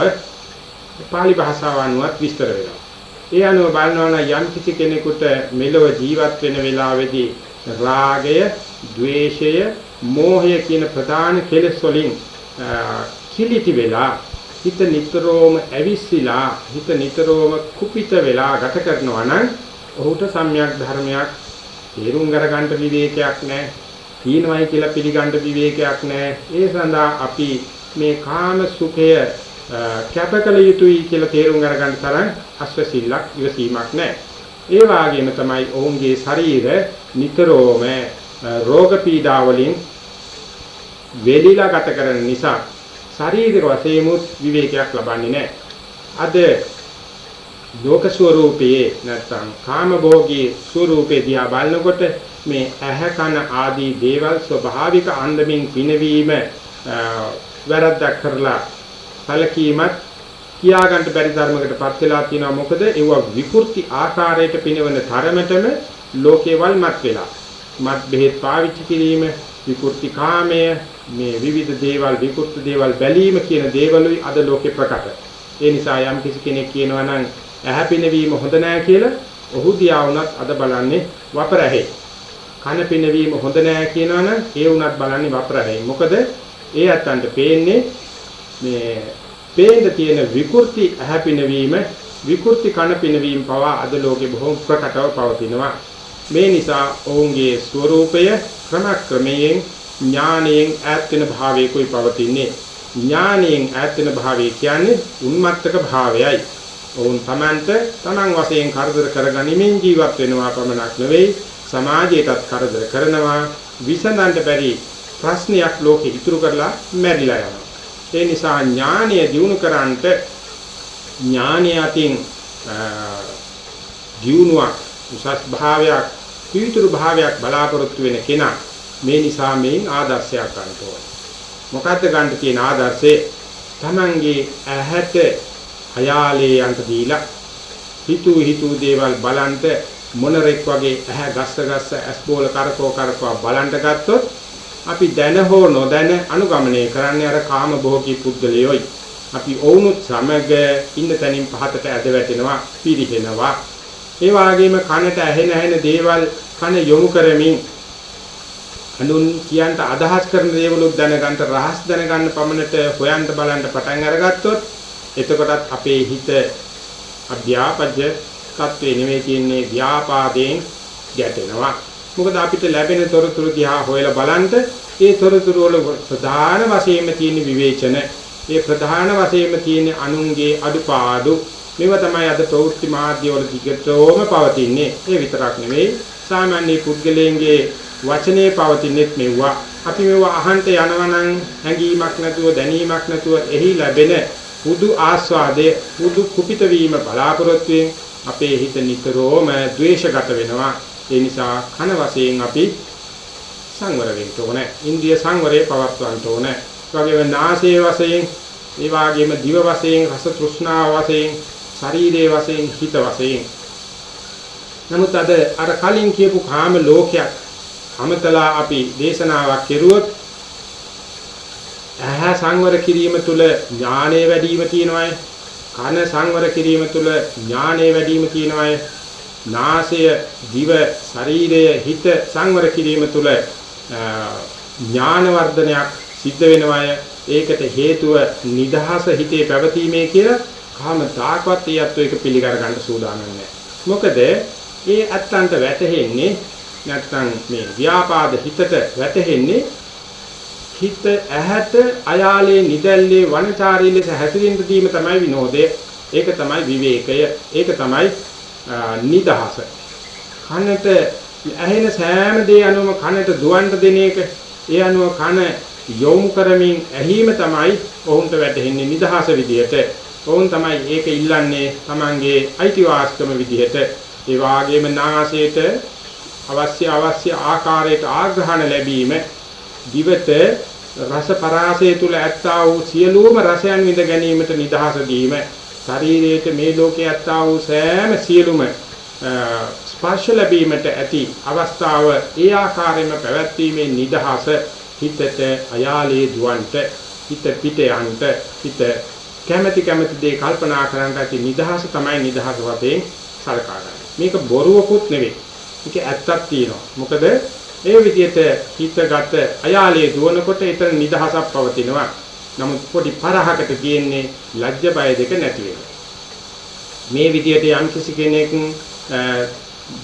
පාලි භාෂාව අනුවත් විස්තර වෙනවා. ඒ අනුව බලනවා නම් යම් කිසි කෙනෙකුට මෙලොව ජීවත් වෙන වෙලාවේදී රාගය, ద్వේෂය, මෝහය කියන ප්‍රධාන කෙලෙස් වලින් කිලිටි වෙලා හිත නිතරම ඇවිස්සීලා හිත නිතරම කුපිත වෙලා ගත කරනවා නම් ඔහුට සම්‍යක් ධර්මයක් තේරුම් ගන්න විවේකයක් නැහැ. තීනවයි කියලා පිළිගන්න විවේකයක් නැහැ. ඒ සඳහා අපි මේ කාම සුඛය කැපකල යුතුයි කියලා තේරුම් අරගන්න තරම් අස්වැසිල්ලක් ඉවසීමක් නැහැ. ඒ වාගේම තමයි ඔවුන්ගේ ශරීර නිතරම රෝග පීඩා වලින් වෙලිලා ගත කරන නිසා ශාරීරික වශයෙන් විවේකයක් ලබන්නේ නැහැ. අද ලෝක ස්වરૂපයේ නැත්නම් කාම භෝගී ස්වરૂපේ දිහා බලනකොට මේ ඇහැ කන ආදී දේවල් ස්වභාවික අන්දමින් පිනවීම වැරද්දක් කරලා සැලකීමත් කියා ගන්න බැරි ධර්මයකටපත් වෙලා තියෙනවා මොකද ඒව විකෘති ආකාරයට පිනවන තරමටම ලෝකේවල් මත් වෙලා මත් බෙහෙත් පාවිච්චි කිරීම විකෘති කාමය මේ විවිධ දේවල් විකෘති දේවල් බැලීම කියන දේවලුයි අද ලෝකේ ප්‍රකට. ඒ නිසා යම් කිසි කෙනෙක් කියනවා නම් ඇහැ පිනවීම හොඳ නෑ කියලා ඔහු දිහා වුණත් අද බලන්නේ වපරැහි. කන පිනවීම හොඳ නෑ කියනවනම් ඒ වුණත් බලන්නේ වපරැහි. මොකද ඒ අතන්ට පේන්නේ මේ පේන්න තියෙන විකෘති ඇහැ පිනවීම විකෘති කන පිනවීම පවා අද ලෝකේ බොහොම ප්‍රකටව පවතිනවා. මේ නිසා ඔවුන්ගේ ස්වરૂපය ක්‍රමක්‍රමයෙන් ඥානයෙන් ඈත් වෙන භාවයකයි පවතින්නේ. ඥානයෙන් ඈත් වෙන භාවය කියන්නේ උන්මත්තක භාවයයි. ඔවුන් තමන්ට තමන් වශයෙන් කරදර කරගනිමින් ජීවත් වෙනවා පමණක් නෙවෙයි සමාජයටත් කරදර කරනවා විසඳන්න බැරි ප්‍රශ්නයක් ලෝකෙ ඉතුරු කරලා මැරිලා යනවා. ඒ නිසා ඥානය දිනු කරන්නට ඥානය අතින් දිනුවක් උසස් භාවයක් පිවිතුරු භාවයක් බලාපොරොත්තු වෙන කෙනා මේ නිසා මේන් ආදර්ශයක් ගන්න ඕනේ. මොකද්ද ගන්න තියෙන ආදර්ශේ? Tamange ඇහැට අයාලේ යන්ට දීලා හිතු හිතු දේවල් බලන්ට මොනරෙක් වගේ ඇහැ ගස්ස ගස්ස ඇස් බෝල කරකෝ කරකෝ බලන්ට ගත්තොත් අපි දැන හෝ නොදැන අනුගමනය කරන්නේ අර කාම භෝගී පුද්ගලයෝයි. අපි ඔවුනුත් සමග ඉන්න තැනින් පහතට ඇද වැටෙනවා, පිරිහෙනවා. ඒ වගේම කනට ඇහෙන ඇහෙන දේවල් කන යොමු කරමින් අනුන් කියන්ට අදහස් කරන දේවලුත් දැනගන්න රහස් දැනගන්න පමණට හොයන්න බලන්න පටන් අරගත්තොත් එතකොටත් අපේ හිත අධ්‍යාපජ්‍ය තත්වේ නෙවෙයි තියෙන්නේ ව්‍යාපාදයෙන් ගැටෙනවා. මොකද අපිට ලැබෙන තොරතුරු දිහා හොයලා බලන්න ඒ තොරතුරු වල ප්‍රධාන වශයෙන්ම තියෙන විවේචන ඒ ප්‍රධාන වශයෙන්ම තියෙන අනුන්ගේ අඩුපාඩු මේව තමයි අද ප්‍රවෘත්ති මාධ්‍ය වල දිගටම පවතින්නේ. ඒ විතරක් නෙවෙයි සාමාන්‍ය පුද්ගලයන්ගේ වචනේ පවතිනෙත් මෙවුවා අපි මේව අහන්ට යනවනම් හැඟීමක් නැතුව දැනීමක් නැතුව එහි ලැබෙන පුදු ආස්වාදයේ පුදු කුපිත වීම බලාපොරොත්තුෙන් අපේ හිත නිතරම ද්වේෂගත වෙනවා ඒ නිසා කන වශයෙන් අපි සංවර වෙන්න ඕනේ. ඉන්ද්‍රිය සංවරයේ පවත්වන්න ඕනේ. ඒ වගේම නාසයේ වශයෙන්, ඒ වගේම දිව වශයෙන්, රස තෘෂ්ණාව වශයෙන්, ශරීරයේ වශයෙන්, හිත වශයෙන්. නමුත් අද අර කලින් කියපු කාම ලෝකයක් අමතලා අපි දේශනාවක් කෙරුවොත් ඇහැ ඇහැ සංවර කිරීම තුළ ඥානය වැඩි වීම තියෙනවායි. කන සංවර කිරීම තුළ ඥානය වැඩි වීම තියෙනවායි. නාසය, දිව, ශරීරය, හිත සංවර කිරීම තුළ ඥාන වර්ධනයක් සිද්ධ වෙනවාය. ඒකට හේතුව නිදහස හිතේ පැවතීමේ කියලා කාම තාකවත් ඊයත් එක පිළිගර ගන්න සූදානම් නැහැ. මොකද ඒ අත්තන්ට වැටහෙන්නේ නැත්නම් මේ ව්‍යාපාද හිතට වැටහෙන්නේ හිත ඇහැට අයාලේ නිදැල්ලේ වනචාරී ලෙස හැසිරෙන්න දීම තමයි විනෝදය. ඒක තමයි විවේකය. ඒක තමයි නිදහස. කනට ඇහෙන සෑම දේ අනුවම කනට දුවන්ට දෙන එක ඒ අනුව කන යොමු කරමින් ඇහිම තමයි ඔවුන්ට වැටහෙන්නේ නිදහස විදියට. ඔවුන් තමයි ඒක ඉල්ලන්නේ Tamange අයිතිවාසිකම විදියට. ඒ වාගේම නාසයට අවශ්‍ය අවශ්‍ය ආකාරයට ආග්‍රහණ ලැබීම දිවට රස පරාසය තුල ඇත්තා වූ සියලුම රසයන් විඳ ගැනීමට නිදහස දීම ශරීරයේ මේ ලෝකයේ ඇත්තා වූ සෑම සියලුම ස්පර්ශ ලැබීමට ඇති අවස්ථාව ඒ ආකාරයෙන්ම පැවැත්වීමේ නිදහස හිතට අයාලේ දුවන්ට හිත පිට යන්ට හිත කැමැති කැමැති දේ කල්පනා කරන්නට ඇති නිදහස තමයි නිදහස වශයෙන් සලකා ගන්න. මේක බොරුවකුත් නෙවෙයි. මේක ඇත්තක් තියෙනවා. මොකද ඒ විදිහට හිතගත අයාලේ දුවනකොට ඊතර නිදහසක් පවතිනවා. නමුත් පොඩි පරහකට කියන්නේ ලැජ්ජ බය දෙක නැති වෙනවා. මේ විදිහට යම් කිසි කෙනෙක්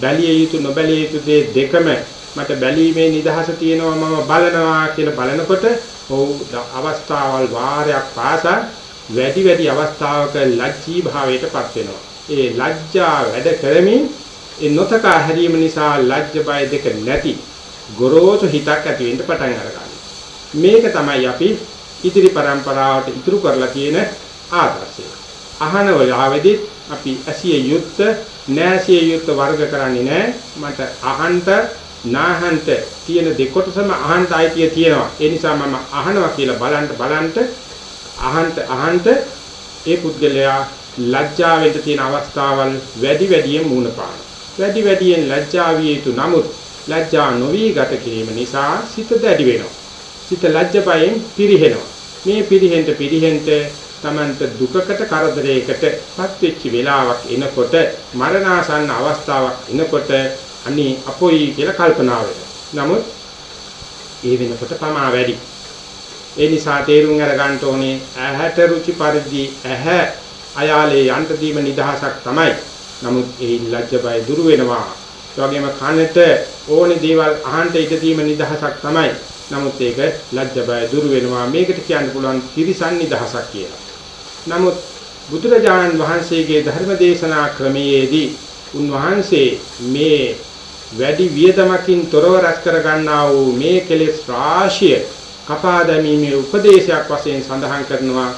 බැලිය යුතු නොබැලිය යුතු දේ දෙකම මට බැලීමේ නිදහස තියෙනවා මම බලනවා කියලා බලනකොට ඔව් අවස්ථාවල් වාරයක් පාසා වැඩි වැඩි අවස්ථාවක ලැජ්ජී භාවයටපත් වෙනවා. ඒ ලැජ්ජා වැඩ කරමින් ඒ නොතකා හැරීම නිසා ලැජ්ජ බය දෙක නැති ගොරෝසු හිතක් ඇති වෙන්න පටන් අරගන්නවා. මේක තමයි අපි ඉදිරි પરම්පරාවට ඉතුරු කරලා තියෙන ආදර්ශය. අහන වෙලාවේදී අපි ඇසිය යුත්ත නැසිය යුත්ත වර්ග කරන්නේ නැහැ. මට අහන්ත නාහන්ත තියෙන දෙකොටසම අහන්ත අයිතිය තියෙනවා. ඒ නිසා මම අහනවා කියලා බලන්න බලන්න අහන්ත අහන්ත ඒ පුද්ගලයා ලැජ්ජාවෙන් තියෙන අවස්ථාවල් වැඩි වැඩියෙන් මුණ පාන. වැඩි වැඩියෙන් ලැජ්ජා විය යුතු නමුත් ලැජ්ජා නොවි ගත කිරීම නිසා සිත දැඩි වෙනවා. සිත ලැජ්ජපයෙන් පිරිහෙනවා. මේ පිරිහෙන්ට පිරිහෙන්ට තමන්ට දුකකට කරදරයකටපත් වෙච්ච වෙලාවක් එනකොට මරණාසන්න අවස්ථාවක් එනකොට අනේ අපොයි කියලා කල්පනා නමුත් ඒ වෙනකොට පමා වැඩි. ඒ නිසා තේරුම් අරගන්න ඕනේ ඇහැට රුචි පරිදි ඇහැ අයාලේ යන්ත දීම නිදහසක් තමයි. නමුත් ඒ ලැජ්ජ බය දුරු වෙනවා. ඒ වගේම කනට ඕනේ දේවල් අහන්න ඉඩ දීම නිදහසක් තමයි. නමුත් ඒක ලැජ්ජ බය දුරු වෙනවා. මේකට කියන්න පුළුවන් තිරිසන් නිදහසක් කියලා. නමුත් බුදුරජාණන් වහන්සේගේ ධර්ම දේශනා ක්‍රමයේදී උන්වහන්සේ මේ වැඩි වියදමකින් තොරව රැස් කර ගන්නා වූ මේ කෙලෙස් රාශිය කපා දැමීමේ උපදේශයක් වශයෙන් සඳහන් කරනවා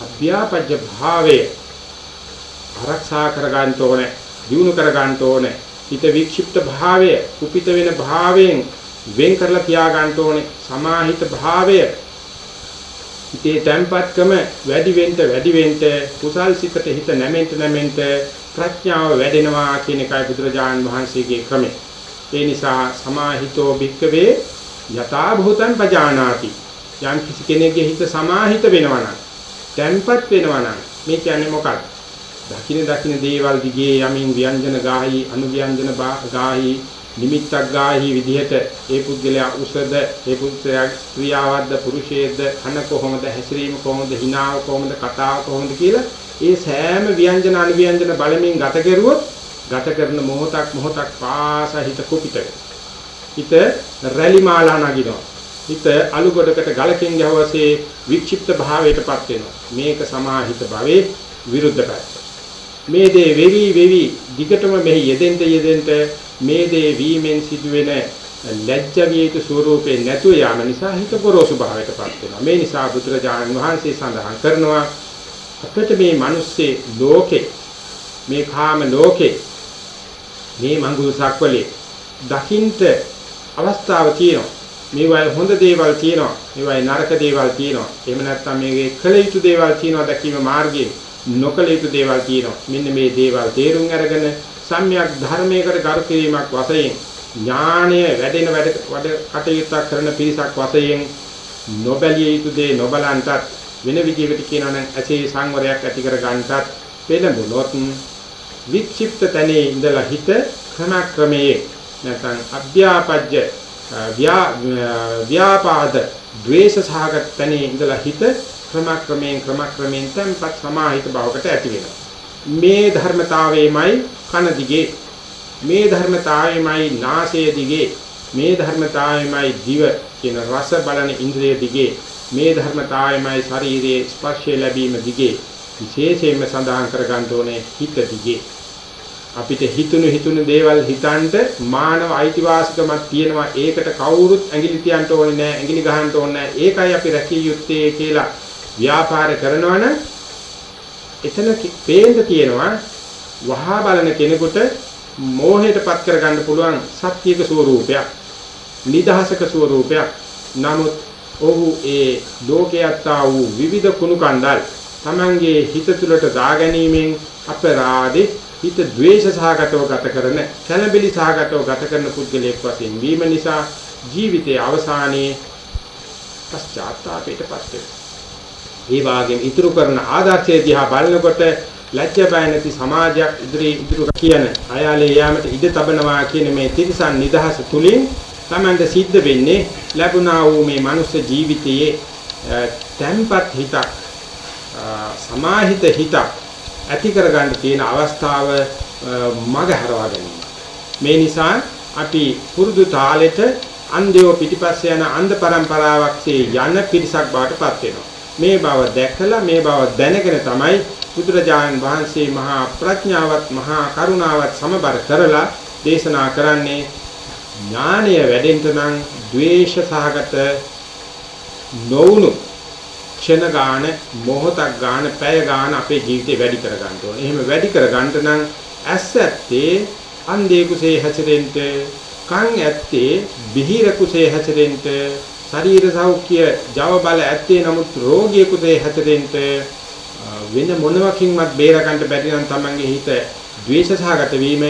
අභ්‍යාපජ්‍ය භාවය ආරක්ෂා කර ගන්න ඕනේ දිනු කර ගන්න ඕනේ හිත වික්ෂිප්ත භාවය කුපිත වෙන භාවයෙන් වෙන් කරලා තියා ගන්න ඕනේ සමාහිත භාවය හිතේ තැම්පත්කම වැඩි වෙන්න වැඩි වෙන්න කුසල් සිතට හිත නැමෙන්න නැමෙන්න ප්‍රඥාව වැඩෙනවා කියන එකයි බුදුරජාණන් වහන්සේගේ ක්‍රමය ඒ නිසා සමාහිතෝ භික්කවේ යථා භූතං පජානාති. යම් කිසි කෙනෙක්ගේ හිත සමාහිත වෙනවා නම්, තැම්පත් වෙනවා නම් මේ කියන්නේ මොකක්ද? දකින දකින දේවල් දිගේ යමින් ව්‍යංජන ගාහි, අනුව්‍යංජන ගාහි, නිමිත්තක් ගාහි විදිහට ඒ පුද්ගලයා උසද, ඒ පුද්ගලයා ක්‍රියාවද්ද පුරුෂයේද, කන කොහොමද, හැසිරීම කොහොමද, හිනාව කොහොමද, කතාව කොහොමද කියලා ඒ සෑම ව්‍යංජන අනුව්‍යංජන බලමින් ගත කෙරුවොත් ගත කරන මොහොතක් මොහොතක් පාසා හිත කුපිත. හිත රැලි මාලා නගිනවා. හිත අලු ගොඩකට ගලකින් යවසේ වික්ෂිප්ත භාවයටපත් වෙනවා. මේක සමාහිත භාවයේ විරුද්ධ පැත්ත. මේ දේ වෙවි වෙවි දිගටම මෙහි යෙදෙන්න යෙදෙන්න මේ දේ වීමෙන් සිදුවෙන ලැජ්ජ වියක ස්වરૂපේ නැතුව යාම නිසා හිත ගොරෝසු භාවයටපත් වෙනවා මේ නිසා බුදුරජාණන් වහන්සේ සඳහන් කරනවා අපිට මේ මිනිස්සේ ලෝකේ මේ කාම ලෝකේ මේ මඟුල් සක්වලේ දකින්ට අවස්ථාව තියෙනවා. මේවයි හොඳ දේවල් තියෙනවා. මේවයි නරක දේවල් තියෙනවා. එහෙම නැත්නම් මේකේ කළ යුතු දේවල් තියෙනවා දැකීම මාර්ගයේ නොකළ යුතු දේවල් තියෙනවා. මෙන්න මේ දේවල් තේරුම් අරගෙන සම්‍යක් ධර්මයකට ගරු කිරීමක් වශයෙන් ඥානය වැඩෙන වැඩ වැඩ කටයුත්තක් කරන පිරිසක් වශයෙන් නොබැලිය යුතු දේ නොබලන්ටත් වෙන විදිහකට කියනවා නම් ඇසේ සංවරයක් ඇති කර ගන්නටත් පෙළඹුණොත් වික්ෂිප්ත තැනේ ඉඳලා හිත ක්‍රමක්‍රමයේ නැත්නම් අභ්‍යාපජ්‍ය ව්‍යාපාද ද්වේෂ සහගත තැනේ ඉඳලා හිත ක්‍රමක්‍රමයෙන් ක්‍රමක්‍රමයෙන් tempat සමාහිත භාවකට ඇති වෙනවා. මේ ධර්මතාවයමයි කන දිගේ. මේ ධර්මතාවයමයි නාසය දිගේ. මේ ධර්මතාවයමයි දිව කියන රස බලන ඉන්ද්‍රිය දිගේ. මේ ධර්මතාවයමයි ශරීරයේ ස්පර්ශය ලැබීම දිගේ. විශේෂයෙන්ම සඳහන් කර ගන්න ඕනේ හිත දිගේ. අපිට හිතුණු හිතුණු දේවල් හිතන්ට මානව අයිතිවාසිකමක් තියෙනවා. ඒකට කවුරුත් ඇඟිලි තියන්න ඕනේ නැහැ ඇඟිලි ගහන්න ඕනේ නැහැ ඒකයි අපි රැකිය යුත්තේ කියලා ව්‍යාපාර කරනවනම් එතන පේන්න තියෙනවා වහා බලන කෙනෙකුට මෝහයටපත් කරගන්න පුළුවන් සත්‍යයක ස්වરૂපයක් නිදහසක ස්වરૂපයක් නමුත් ඔහු ඒ ලෝකයත්තා වූ විවිධ කුණු කණ්ඩල් Tamange හිත තුළට දා ගැනීමෙන් අපරාධේ හිත ද්වේෂ සහගතව ගත කරන කලබිලි සහගතව ගත කරන පුද්ගලයෙක් වශයෙන් වීම නිසා ජීවිතයේ අවසානයේ පශ්චාත්තාපයටපත් වෙනවා. ඒ වාගෙන් ඉතුරු කරන ආදර්ශය දිහා බලනකොට ලැජ්ජ බය නැති සමාජයක් ඉදිරි ඉදිරි කියන අයාලේ යාමට ඉඩ තබනවා කියන මේ තිරසන් නිදහස තුලින් තමන්ට සිද්ධ වෙන්නේ ලැබුණා වූ මේ මනුස්ස ජීවිතයේ තැම්පත් හිතක් සමාහිත හිතක් ඇති කරගන්න තියෙන අවස්ථාව මග හරවා ගැනීම. මේ නිසා අපි පුරුදු තාලෙට අන්ධයෝ පිටිපස්ස යන අන්ධ પરම්පරාවක් යන පිරිසක් බවට පත් වෙනවා. මේ බව දැකලා මේ බව දැනගෙන තමයි බුදුරජාණන් වහන්සේ මහා ප්‍රඥාවත් මහා කරුණාවත් සමබර කරලා දේශනා කරන්නේ ඥානය වැඩෙන්න නම් ද්වේෂ සහගත නොවුණු ක්ෂණ ගාන මොහොතක් ගාන පැය ගාන අපේ ජීවිතේ වැඩි කර ගන්න ඕනේ. එහෙම වැඩි කර ගන්න නම් ඇස් ඇත්තේ අන්ධේ කුසේ හැසිරෙන්න, කන් ඇත්තේ බිහිර කුසේ හැසිරෙන්න, ශරීර සෞඛ්‍ය ජව බල ඇත්තේ නමුත් රෝගී කුසේ හැසිරෙන්න වෙන මොනවකින්වත් බේර ගන්න බැරි නම් Tamange හිත ද්වේෂ සහගත වීම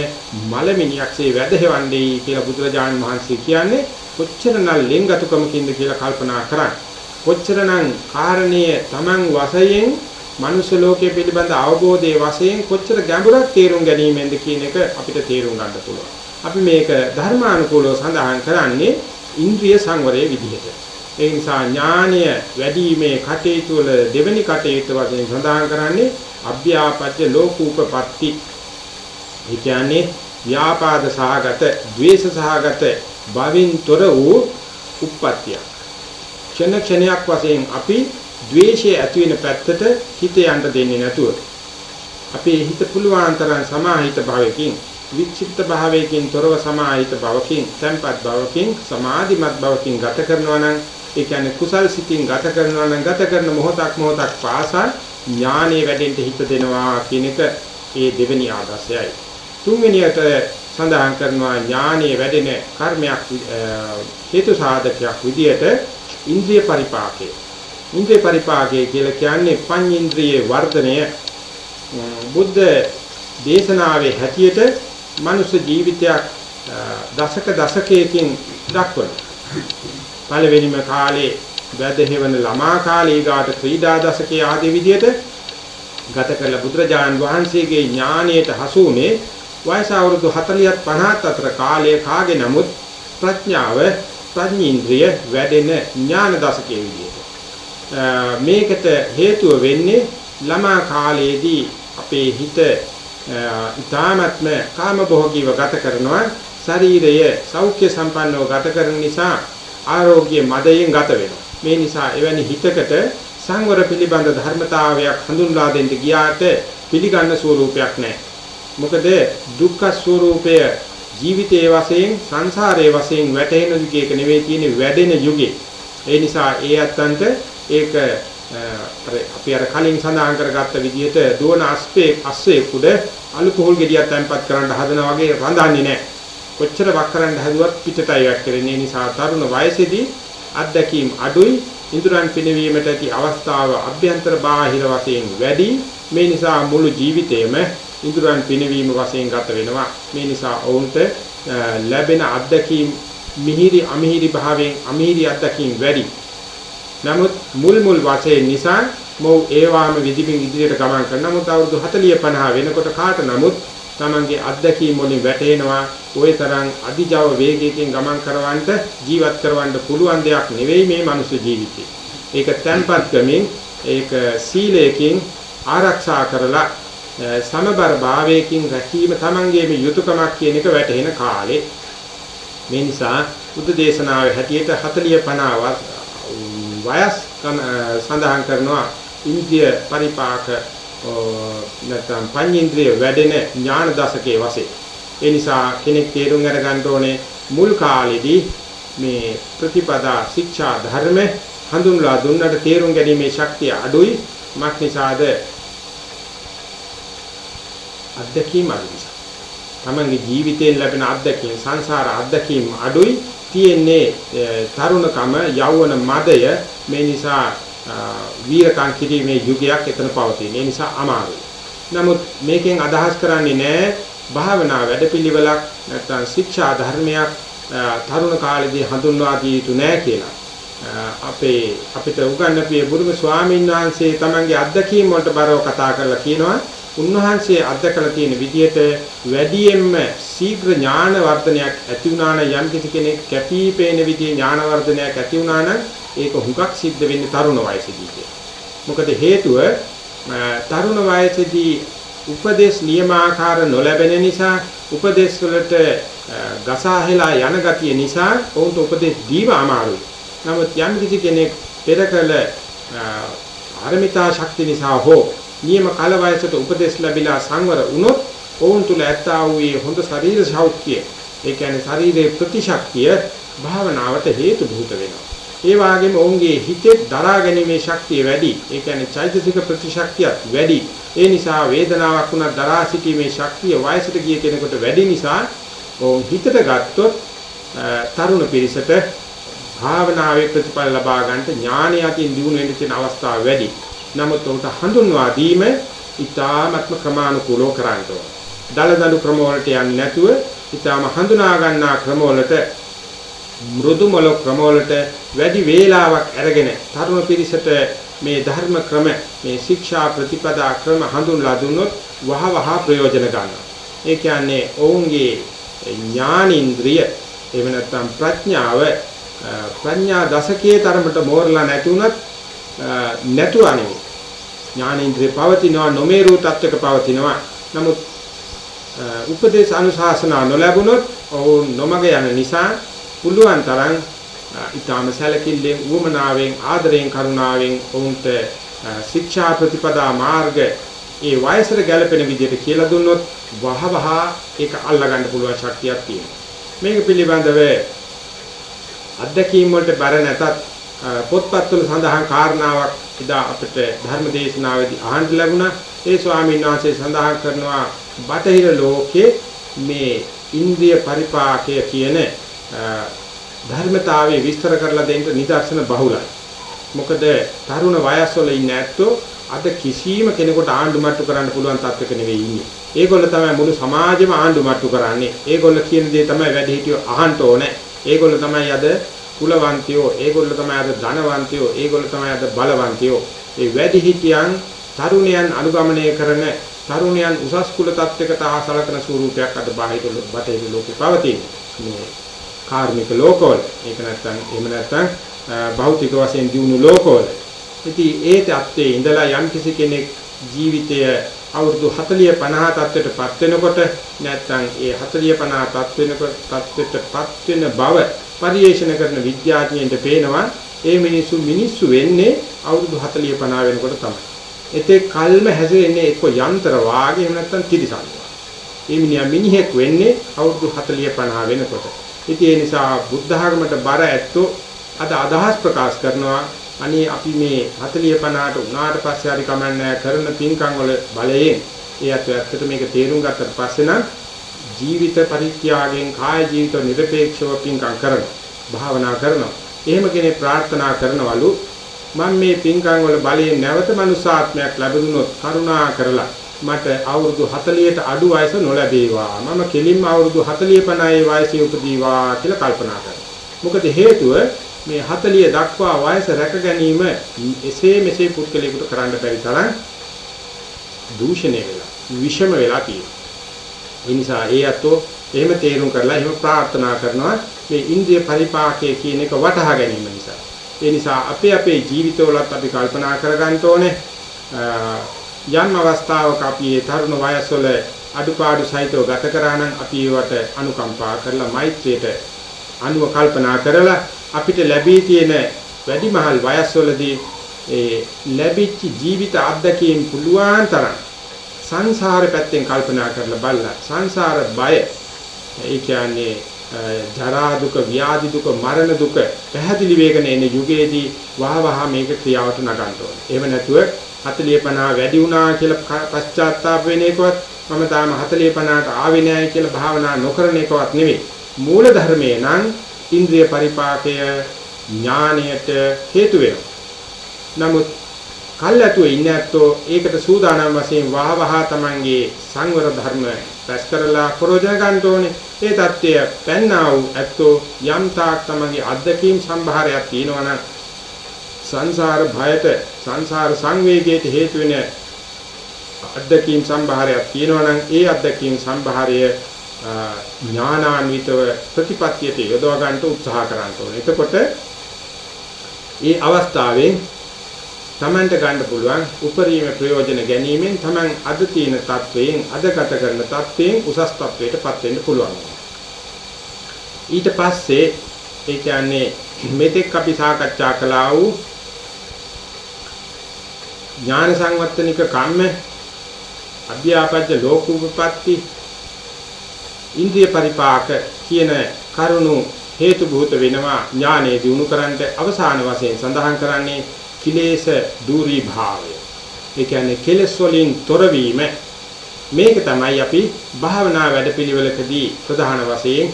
මලමිනියක්සේ වැදහෙවන්නේ කියලා බුදුරජාණන් වහන්සේ කියන්නේ කොච්චරනම් ලෙන්ගතුකමකින්ද කියලා කල්පනා කරන්නේ කොච්චරනම් කාරණීය Taman වශයෙන් මනුෂ්‍ය ලෝකයේ පිළිබඳ අවබෝධයේ වශයෙන් කොච්චර ගැඹුරක් තේරුම් ගැනීමෙන්ද කියන එක අපිට තේරුම් ගන්න පුළුවන්. අපි මේක ධර්මානුකූලව සඳහන් කරන්නේ ඉන්ද්‍රිය සංවරයේ විදිහට. ඒ නිසා ඥානීය වැඩිීමේ කටයුතු වල දෙවෙනි කටයුතු වශයෙන් සඳහන් කරන්නේ අභ්‍යාපත්‍ය ලෝකූපපත්ති. ඒ කියන්නේ ව්‍යාපාද සහගත, ද්වේෂ සහගත භවින් තොර වූ උප්පත්තියක්. ක්ෂණ ක්ෂණයක් වශයෙන් අපි ද්වේෂය ඇති වෙන පැත්තට හිත යන්න දෙන්නේ නැතුව අපේ හිත පුළුවන් තරම් සමාහිත භාවයකින් වික්ෂිප්ත භාවයකින් තොරව සමාහිත භවකින් tempat භවකින් සමාධිමත් භවකින් ගත කරනවා නම් ඒ කියන්නේ කුසල් සිතින් ගත කරනවා නම් ගත කරන මොහොතක් මොහොතක් පාසා ඥානෙ වැඩෙන්න හිත දෙනවා කියන එක ඒ දෙවෙනි ආදර්ශයයි තුන්වෙනියට සඳහන් කරනවා ඥානෙ වැඩෙන කර්මයක් හේතු සාධකයක් විදියට ඉන්ද්‍රිය පරිපාකය. ඉන්ද්‍රිය පරිපාකය කියලා කියන්නේ පංචේන්ද්‍රියේ වර්ධනය බුද්ධ දේශනාවේ හැටියට මනුෂ්‍ය ජීවිතයක් දශක දශකයකින් දක්වන. පළවෙනිම කාලේ වැදහෙවන ළමා කාලේ ඊගාට ක්‍රීඩා දශකයේ ආදී විදියට ගත කළ බුදුරජාණන් වහන්සේගේ ඥානයට හසු වුණේ වයස අවුරුදු 40ත් 50ත් අතර කාලයේ කාගේ නමුත් ප්‍රඥාව ප්‍රඥීන්ද්‍රිය වැඩෙන ඥාන දශකයේ විදියට. මේකට හේතුව වෙන්නේ ළමා කාලයේදී අපේ හිත ඊ타මත්ම කාම භෝගීව ගත කරනවා. ශරීරය සෞඛ්‍ය සම්පන්නව ගත කරන නිසා ආරෝග්‍ය මදයෙන් ගත වෙනවා. මේ නිසා එවැනි හිතකට සංවර පිළිබඳ ධර්මතාවයක් හඳුන්වා දෙන්න ගියාට පිළිගන්න ස්වરૂපයක් නැහැ. මොකද දුක්ඛ ස්වરૂපය ජීවිතයේ වශයෙන් සංසාරයේ වශයෙන් වැටෙන යුගයක නෙවෙයි තියෙන්නේ වැඩෙන යුගයේ ඒ නිසා ඒ අත්තන්ට ඒක අපි අර කලින් සඳහන් කරගත්ත විදිහට දුවන අස්පේ අස්සේ කුඩ අලු කොහොල් ගෙඩියක් තැම්පත් කරන්න හදනා වගේ රඳන්නේ නැහැ. කොච්චර වක් කරන්න හැදුවත් පිටටයි වක් කරන්නේ. නිසා තරුණ වයසේදී අත්දැකීම් අඩුයි. ඉන්ද්‍රයන් පිනවීමට ඇති අවස්ථාව අභ්‍යන්තර බාහිර වශයෙන් වැඩි. මේ නිසා මුළු ජීවිතේම ඉන්ද්‍රයන් පිනවීම වශයෙන් ගත වෙනවා. මේ නිසා ඔවුන්ට ලැබෙන අත්දැකීම් මිහිරි අමිහිරි භාවයෙන් අමිහිරි අත්දැකීම් වැඩි. නමුත් මුල් මුල් වශයෙන් නිසා මොව් ඒවාම විදිමින් ඉදිරියට ගමන් කරන නමුත් අවුරුදු 40 50 වෙනකොට කාට නමුත් Tamange අත්දැකීම් වලින් වැටෙනවා ওই තරම් අධිජව වේගයකින් ගමන් කරවන්න ජීවත් කරවන්න පුළුවන් දෙයක් නෙවෙයි මේ මනුෂ්‍ය ජීවිතය. ඒක තැම්පත් ගමින් ඒක සීලයෙන් ආරක්ෂා කරලා සමබර භාවයකින් රැකීම Tamangeම යුතුයකමක් කියන එක වැටහෙන කාලේ මේ නිසා බුද්ධ දේශනාවේ හැටියට 40 50 වයස් සඳහන් කරනවා ඉන්ද්‍රිය පරිපාක නැත්නම් පඤ්චේන්ද්‍රිය වැඩෙන ඥාන දශකයේ වශයෙන්. ඒ නිසා කෙනෙක් තේරුම් අරගන්න ඕනේ මුල් කාලෙදී මේ ප්‍රතිපදා ශික්ෂා ධර්ම හඳුන්ලා දුන්නට තේරුම් ගැනීමේ ශක්තිය අඩුයි. මක් නිසාද? අත්දැකීම් අඩු නිසා. තමන්ගේ ජීවිතයෙන් ලැබෙන අත්දැකීම් සංසාර අත්දැකීම් අඩුයි. තියෙන්නේ තරුණකම යෞවන මදය මේ නිසා වීරකම් කිරීමේ යුගයක් එතන පවතින. ඒ නිසා අමාරුයි. නමුත් මේකෙන් අදහස් කරන්නේ නැහැ භාවනා වැඩපිළිවෙලක් නැත්නම් ශික්ෂා ධර්මයක් තරුණ කාලේදී හඳුන්වා දිය යුතු නැහැ කියලා. අපේ අපිට උගන්වපිය බුදුම ස්වාමීන් වහන්සේ තමන්ගේ අත්දැකීම් වලට බරව කතා කරලා කියනවා උන්වහන්සේ අත්දකලා තියෙන විදිහට වැඩියෙන්ම ශීඝ්‍ර ඥාන වර්ධනයක් ඇති වුණා නම් යම් කිසි කෙනෙක් කැපී පෙනෙන විදිහේ ඥාන වර්ධනයක් ඇති වුණා නම් ඒක හුඟක් සිද්ධ වෙන්නේ තරුණ වයසේදී කියලා. මොකද හේතුව තරුණ වයසේදී උපදේශ නියමාකාර නොලැබෙන නිසා උපදේශ වලට ගසාහෙලා යන ගතිය නිසා ඔවුන්ට උපදේශ දීම අමාරුයි. නමුත් යම් කිසි කෙනෙක් පෙරකල ආරමිතා ශක්තිය නිසා හෝ නියම කාල වයසට උපදේශ ලැබිලා සංවර වුණොත් ඔවුන් තුල ඇත්තා වූ හොඳ ශරීර සෞඛ්‍යය ඒ කියන්නේ ශරීරයේ ප්‍රතිශක්තිය භාවනාවට හේතු භූත වෙනවා. ඒ වගේම ඔවුන්ගේ හිතේ දරා ගැනීමේ ශක්තිය වැඩි. ඒ කියන්නේ චෛතසික ප්‍රතිශක්තියත් වැඩි. ඒ නිසා වේදනාවක් වුණා දරා සිටීමේ ශක්තිය වයසට ගිය කෙනෙකුට වැඩි නිසා ඔවුන් හිතට ගත්තොත් තරුණ පිරිසට භාවනාවේ ප්‍රතිඵල ලබා ගන්නට ඥානය අතින් දිනු වෙන්න තියෙන අවස්ථා වැඩි. නමුත් උන්ට හඳුන්වා දීම ඊ타ත්ම ක්‍රමානුකූලව කරන්න ඕන. දලදලු ක්‍රම වලට යන්නේ නැතුව ඊටාම හඳුනා ගන්නා ක්‍රම වලට මෘදු මොල ක්‍රම වලට වැඩි වේලාවක් අරගෙන තරුණ පිරිසට මේ ධර්ම ක්‍රම මේ ශික්ෂා ප්‍රතිපදා ක්‍රම හඳුන්ලා දුන්නොත් වහ වහ ප්‍රයෝජන ගන්නවා. ඒ කියන්නේ ඔවුන්ගේ ඥානින්ද්‍රිය එහෙම නැත්නම් ප්‍රඥාව ප්‍රඥා දශකයේ තරමට මෝරලා නැති වුණත් නැතුව නෙවෙයි. ඥානේන්ද්‍රය පවතිනවා නොමේරු තත්වයක පවතිනවා. නමුත් උපදේශ අනුශාසනා නොලැබුණොත් ඔවුන් නොමග යන නිසා පුළුවන් තරම් ඊටාම සැලකිල්ලෙන් උවමනාවෙන් ආදරයෙන් කරුණාවෙන් ඔවුන්ට ශික්ෂා ප්‍රතිපදා මාර්ග ඒ වයසට ගැලපෙන විදිහට කියලා දුන්නොත් වහවහ ඒක අල්ලගන්න පුළුවන් ශක්තියක් තියෙනවා. මේක පිළිබඳව අත්දැකීම් වලට බර නැතත් පොත්පත්වල සඳහන් කාරණාවක් එදා අපිට ධර්ම දේශනාවේදී අහන්න ලැබුණා. ඒ ස්වාමීන් වහන්සේ සඳහන් කරනවා බටහිර ලෝකයේ මේ ඉන්ද්‍රිය පරිපාකය කියන ධර්මතාවයේ විස්තර කරලා දෙන්න නිදර්ශන බහුලයි. මොකද තරුණ වයස්වල ඉන්න ඇත්තෝ අද කිසිම කෙනෙකුට ආණ්ඩු මට්ටු කරන්න පුළුවන් තත්ත්වයක නෙවෙයි ඉන්නේ. ඒගොල්ල තමයි මුළු සමාජෙම ආණ්ඩු මට්ටු කරන්නේ. ඒගොල්ල කියන දේ තමයි වැඩි හිටියෝ අහන්න ඕනේ. ඒගොල්ල තමයි අද කුලවන්තයෝ ඒගොල්ලෝ තමයි අද ධනවන්තයෝ ඒගොල්ලෝ තමයි අද බලවන්තයෝ. ඒ වැඩිහිටියන් තරුණයන් අනුගමනය කරන තරුණයන් උසස් කුල තත්වයකට ආසලකන ස්වරූපයක් අද බාහිර බටහිර ලෝකේ පවතී මේ කාර්මික ලෝකවල. ඒක නැත්තම් එහෙම නැත්තම් භෞතික වශයෙන් දියුණු ලෝකවල. ඉතින් ඒ தත්ත්වයේ ඉඳලා යම් කිසි කෙනෙක් ජීවිතය අවුරුදු 40 50 තත්ත්වයටපත් වෙනකොට නැත්තම් ඒ 40 50 තත්ත්වයටපත් වෙන බව පරිේෂණ කරන විද්‍යාඥයන්ට පේනවා ඒ මිනිස්සු මිනිස්සු වෙන්නේ අවුරුදු 40 50 වෙනකොට තමයි. ඒතේ කල්ම හැසිරෙන්නේ එක්ක යන්ත්‍ර වාගේ එහෙම නැත්නම් තිරිසන්. ඒ මිනිහා මිනිහෙක් වෙන්නේ අවුරුදු 40 50 වෙනකොට. ඉතින් ඒ නිසා බුද්ධ ධර්මයට බර ඇත්තෝ අද අදහස් ප්‍රකාශ කරනවා අනේ අපි මේ 40 50ට උනාට පස්සේ හරි කමන්නේ කරන පින්කම් වල බලයෙන් ඒ අත ඇත්තට මේක තේරුම් ගත්තට පස්සේ නම් ජීවිත පරිත්‍යාගයෙන් කාය ජීවිත නිර්පේක්ෂව පින්කම් කරනවා භාවනා කරනවා. එහෙම කෙනෙක් ප්‍රාර්ථනා කරනවලු මම මේ පින්කම් වල බලයෙන් නැවත මනුසාත්මයක් ලැබුණොත් කරුණා කරලා මට අවුරුදු 40ට අඩු වයස නොලැබේවා. මම කෙලින්ම අවුරුදු 40 50 වයසේ උපදීවා කියලා කල්පනා කරනවා. මොකද හේතුව මේ 40 දක්වා වයස රැක ගැනීම එසේ මෙසේ පුද්ගලයෙකුට කරන්න බැරි තරම් දූෂණය වෙලා විෂම වෙලා තියෙනවා. ඒ නිසා ඒ අතෝ එහෙම තේරුම් කරලා එහෙම ප්‍රාර්ථනා කරනවා මේ ඉන්ද්‍රිය පරිපාකයේ කියන එක වටහා ගැනීම නිසා. ඒ නිසා අපේ අපේ ජීවිතවලත් අපි කල්පනා කරගන්න ඕනේ යම් අවස්ථාවක අපි ඒ තරුණ වයස්වල අඩුපාඩු සහිතව ගත කරා නම් අපි ඒවට අනුකම්පා කරලා මෛත්‍රියට අනුව කල්පනා කරලා අපිට ලැබී තියෙන වැඩිමහල් වයස්වලදී ඒ ලැබිච්ච ජීවිත අත්දැකීම් පුළුවන් තරම් සංසාර පැත්තෙන් කල්පනා කරලා බලලා සංසාර බය ඒ කියන්නේ ජරා දුක ව්‍යාධි දුක මරණ දුක පැහැදිලි වේගන එන යුගයේදී වහ වහ මේක ක්‍රියාවට නගන්න ඕනේ. එහෙම නැතුව 40 50 වැඩි වුණා කියලා පශ්චාත්තාප වෙන එකවත් මම තාම 40 50ට ආවේ නැහැ කියලා භාවනා නොකරන එකවත් නෙවෙයි. මූල ධර්මයේ නම් ඉන්ද්‍රිය පරිපාකය ඥානයට හේතු වෙනවා. නමුත් කල්ැතුවේ ඉන්න ඇත්තෝ ඒකට සූදානම් වශයෙන් වහ වහ තමන්ගේ සංවර ධර්ම රැස් කරලා ප්‍රයෝජන ගන්න ඕනේ. ඒ தත්ත්වය පෙන්නා වූ ඇත්තෝ යම් තාක් තමන්ගේ අත්දැකීම් සම්භාරයක් තියෙනවා සංසාර භයට සංසාර සංවේගයට හේතු වෙන අත්දැකීම් සම්භාරයක් තියෙනවා නම් ඒ අත්දැකීම් සම්භාරය ඥානාන්විතව ප්‍රතිපත්තියට යොදවා ගන්න උත්සාහ කරන්න ඕනේ. එතකොට ඒ අවස්ථාවෙන් තමන්ට ගන්න පුළුවන් උපරිම ප්‍රයෝජන ගැනීමෙන් තමන් අද තියෙන තත්වයෙන් අදගත කරන තත්වයෙන් උසස් තත්වයටපත් වෙන්න පුළුවන්. ඊට පස්සේ ඒ කියන්නේ මෙතෙක් අපි සාකච්ඡා කළා වූ ඥාන සංවත්තනික කම්ම අභ්‍යාපජ්ජ ලෝකූපපත්ති ඉන්ද්‍රිය පරිපාක කියන කරුණු හේතු භූත වෙනවා ඥානෙ දිනු කරන්ට අවසාන වශයෙන් සඳහන් කරන්නේ කිලේශ දූරී භාවය. ඒ කියන්නේ කෙලෙස් වලින් තොරවීම මේක තමයි අපි භාවනා වැඩපිළිවෙලකදී ප්‍රධාන වශයෙන්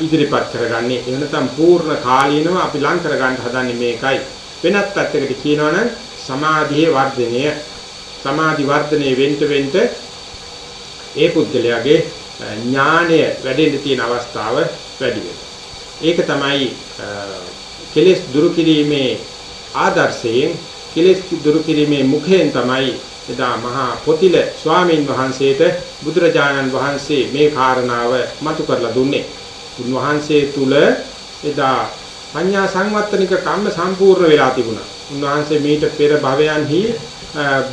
ඉදිරිපත් කරගන්නේ. එහෙම නැත්නම් පූර්ණ කාලීනව අපි ලං කරගන්න හදන්නේ මේකයි. වෙනත් පැත්තකට කියනවනම් සමාධියේ වර්ධනය සමාධි වර්ධනයේ වෙන්න වෙන්න ඒ පුද්ගලයාගේ ඥානය වැඩෙන්න තියෙන අවස්ථාව වැඩි ඒක තමයි කෙලෙස් දුරු කිරීමේ ආදර්ශයෙන් කෙලෙස් දුරු කිරීමේ මුඛයෙන් තමයි එදා මහා පොතිල ස්වාමීන් වහන්සේට බුදුරජාණන් වහන්සේ මේ කාරණාව මතු කරලා දුන්නේ. උන්වහන්සේ තුල එදා පඤ්ඤා සංවත්තනික කම්ම සම්පූර්ණ වෙලා තිබුණා. උන්වහන්සේ මීට පෙර භවයන්හි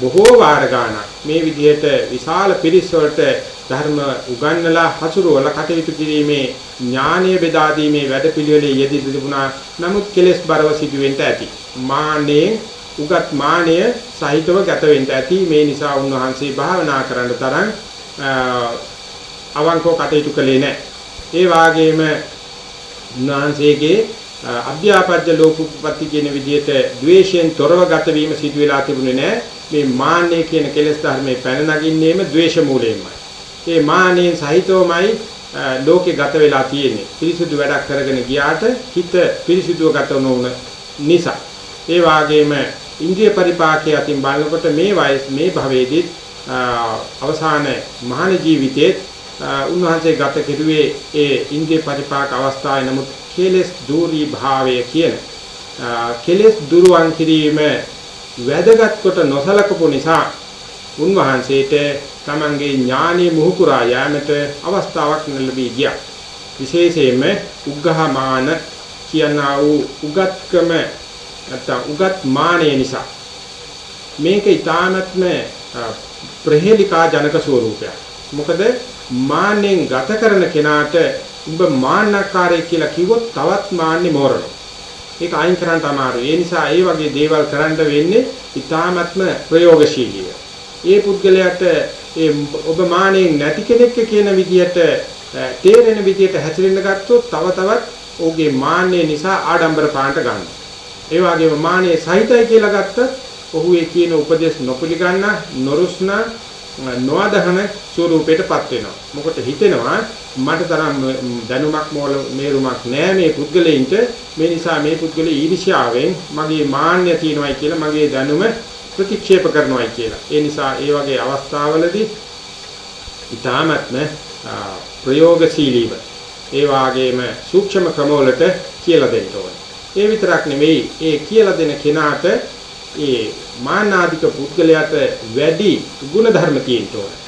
බොහෝ වාර ගානක් මේ විදිහට විශාල පිරිස් වලට ධර්ම උගන්වලා හසුරුවලා කටයුතු කිරීමේ ඥානීය බෙදා දීමේ වැඩපිළිවෙලේ යෙදී තිබුණා. නමුත් කෙලෙස් බරව සිදුවෙන්න ඇති. මාන්නේ උගත් මානය සහිතව ගත වෙන්න ඇති මේ නිසා උන්වහන්සේ භාවනා කරන්න තරම් අවංකව කටයුතු කළේ නැහැ. ඒ වාගේම උන්වහන්සේගේ අභ්‍යාපජ්ජ ලෝකුප්පත්ති කියන විදිහට ද්වේෂයෙන් තොරව ගත වීම සිදු වෙලා තිබුණේ නැහැ. මේ මාන්නය කියන කෙලෙස් ධර්මයේ පැන නගින්නේම ද්වේෂ මූලයෙන්මයි. ඒ මාන්නයෙන් සහිතවමයි ලෝකේ ගත වෙලා තියෙන්නේ. පිරිසුදු වැඩක් කරගෙන ගියාට හිත පිරිසුදුව ගත නොවුන නිසා ඒ වාගේම ඉන්ද්‍රිය පරිපාකයේ අතින් බලනකොට මේ වයස් මේ භවයේදී අවසාන මහාන ජීවිතයේ උන්වහන්සේ ගත කෙරුවේ ඒ ඉන්ද්‍රිය පරිපාක අවස්ථාවේ නමුත් කෙලෙස් දූරී භාවය කියන කෙලෙස් දුරුවන් කිරීම වැදගත් කොට නොසලකපු නිසා උන්වහන්සේට තමන්ගේ ඥානීය මුහුකුරා යෑමට අවස්ථාවක් ලැබී ගියා. විශේෂයෙන්ම උග්ඝහමාන කියනා වූ උගත්කම නැත්නම් උගත් මානය නිසා මේක ඊ타නත්ම ප්‍රහේලිකා ජනක ස්වරූපයක්. මොකද මාන්නෙන් ගත කරන කෙනාට උඹ මාන්නකාරයෙක් කියලා කිව්වොත් තවත් මාන්නේ මෝරනවා. ඒක අයින් කරන්න අමාරුයි. ඒ නිසා ඒ වගේ දේවල් කරන්න වෙන්නේ ඊ타නත්ම ප්‍රයෝගශීලීව. ඒ පුද්ගලයාට ඒ ඔබ මානෙන් නැති කෙනෙක් කියන විදිහට තේරෙන විදිහට හැසිරෙන්න ගත්තොත් තව තවත් ඔහුගේ මාන්නය නිසා ආඩම්බර පාන්ට ගන්නවා. ඒ වගේම මානෙ සහිතයි කියලා ගත්තත් ඔහු ඒ කියන උපදේශ නොපිළගන්න නොරුස්න නොඅදහන ස්වරූපයටපත් වෙනවා. මොකට හිතෙනවා මට තරම් දැනුමක් මොළ මේරුමක් නැහැ මේ පුද්ගලයින්ට මේ නිසා මේ පුද්ගලයා ඊර්ෂ්‍යාවෙන් මගේ මාන්නය තියනවායි කියලා මගේ දැනුම ප්‍රතික්ෂේප කරනවායි කියලා. ඒ නිසා ඒ වගේ අවස්ථාවලදී ඊ타මත්ම ප්‍රයෝගශීලීව ඒ වාගේම සූක්ෂම ක්‍රමවලට කියලා දෙන්න ඕනේ. ඒ විතරක් නෙවෙයි ඒ කියලා දෙන කෙනාට ඒ මානාධික පුද්ගලයාට වැඩි ගුණ ධර්ම තියෙන්න ඕනේ.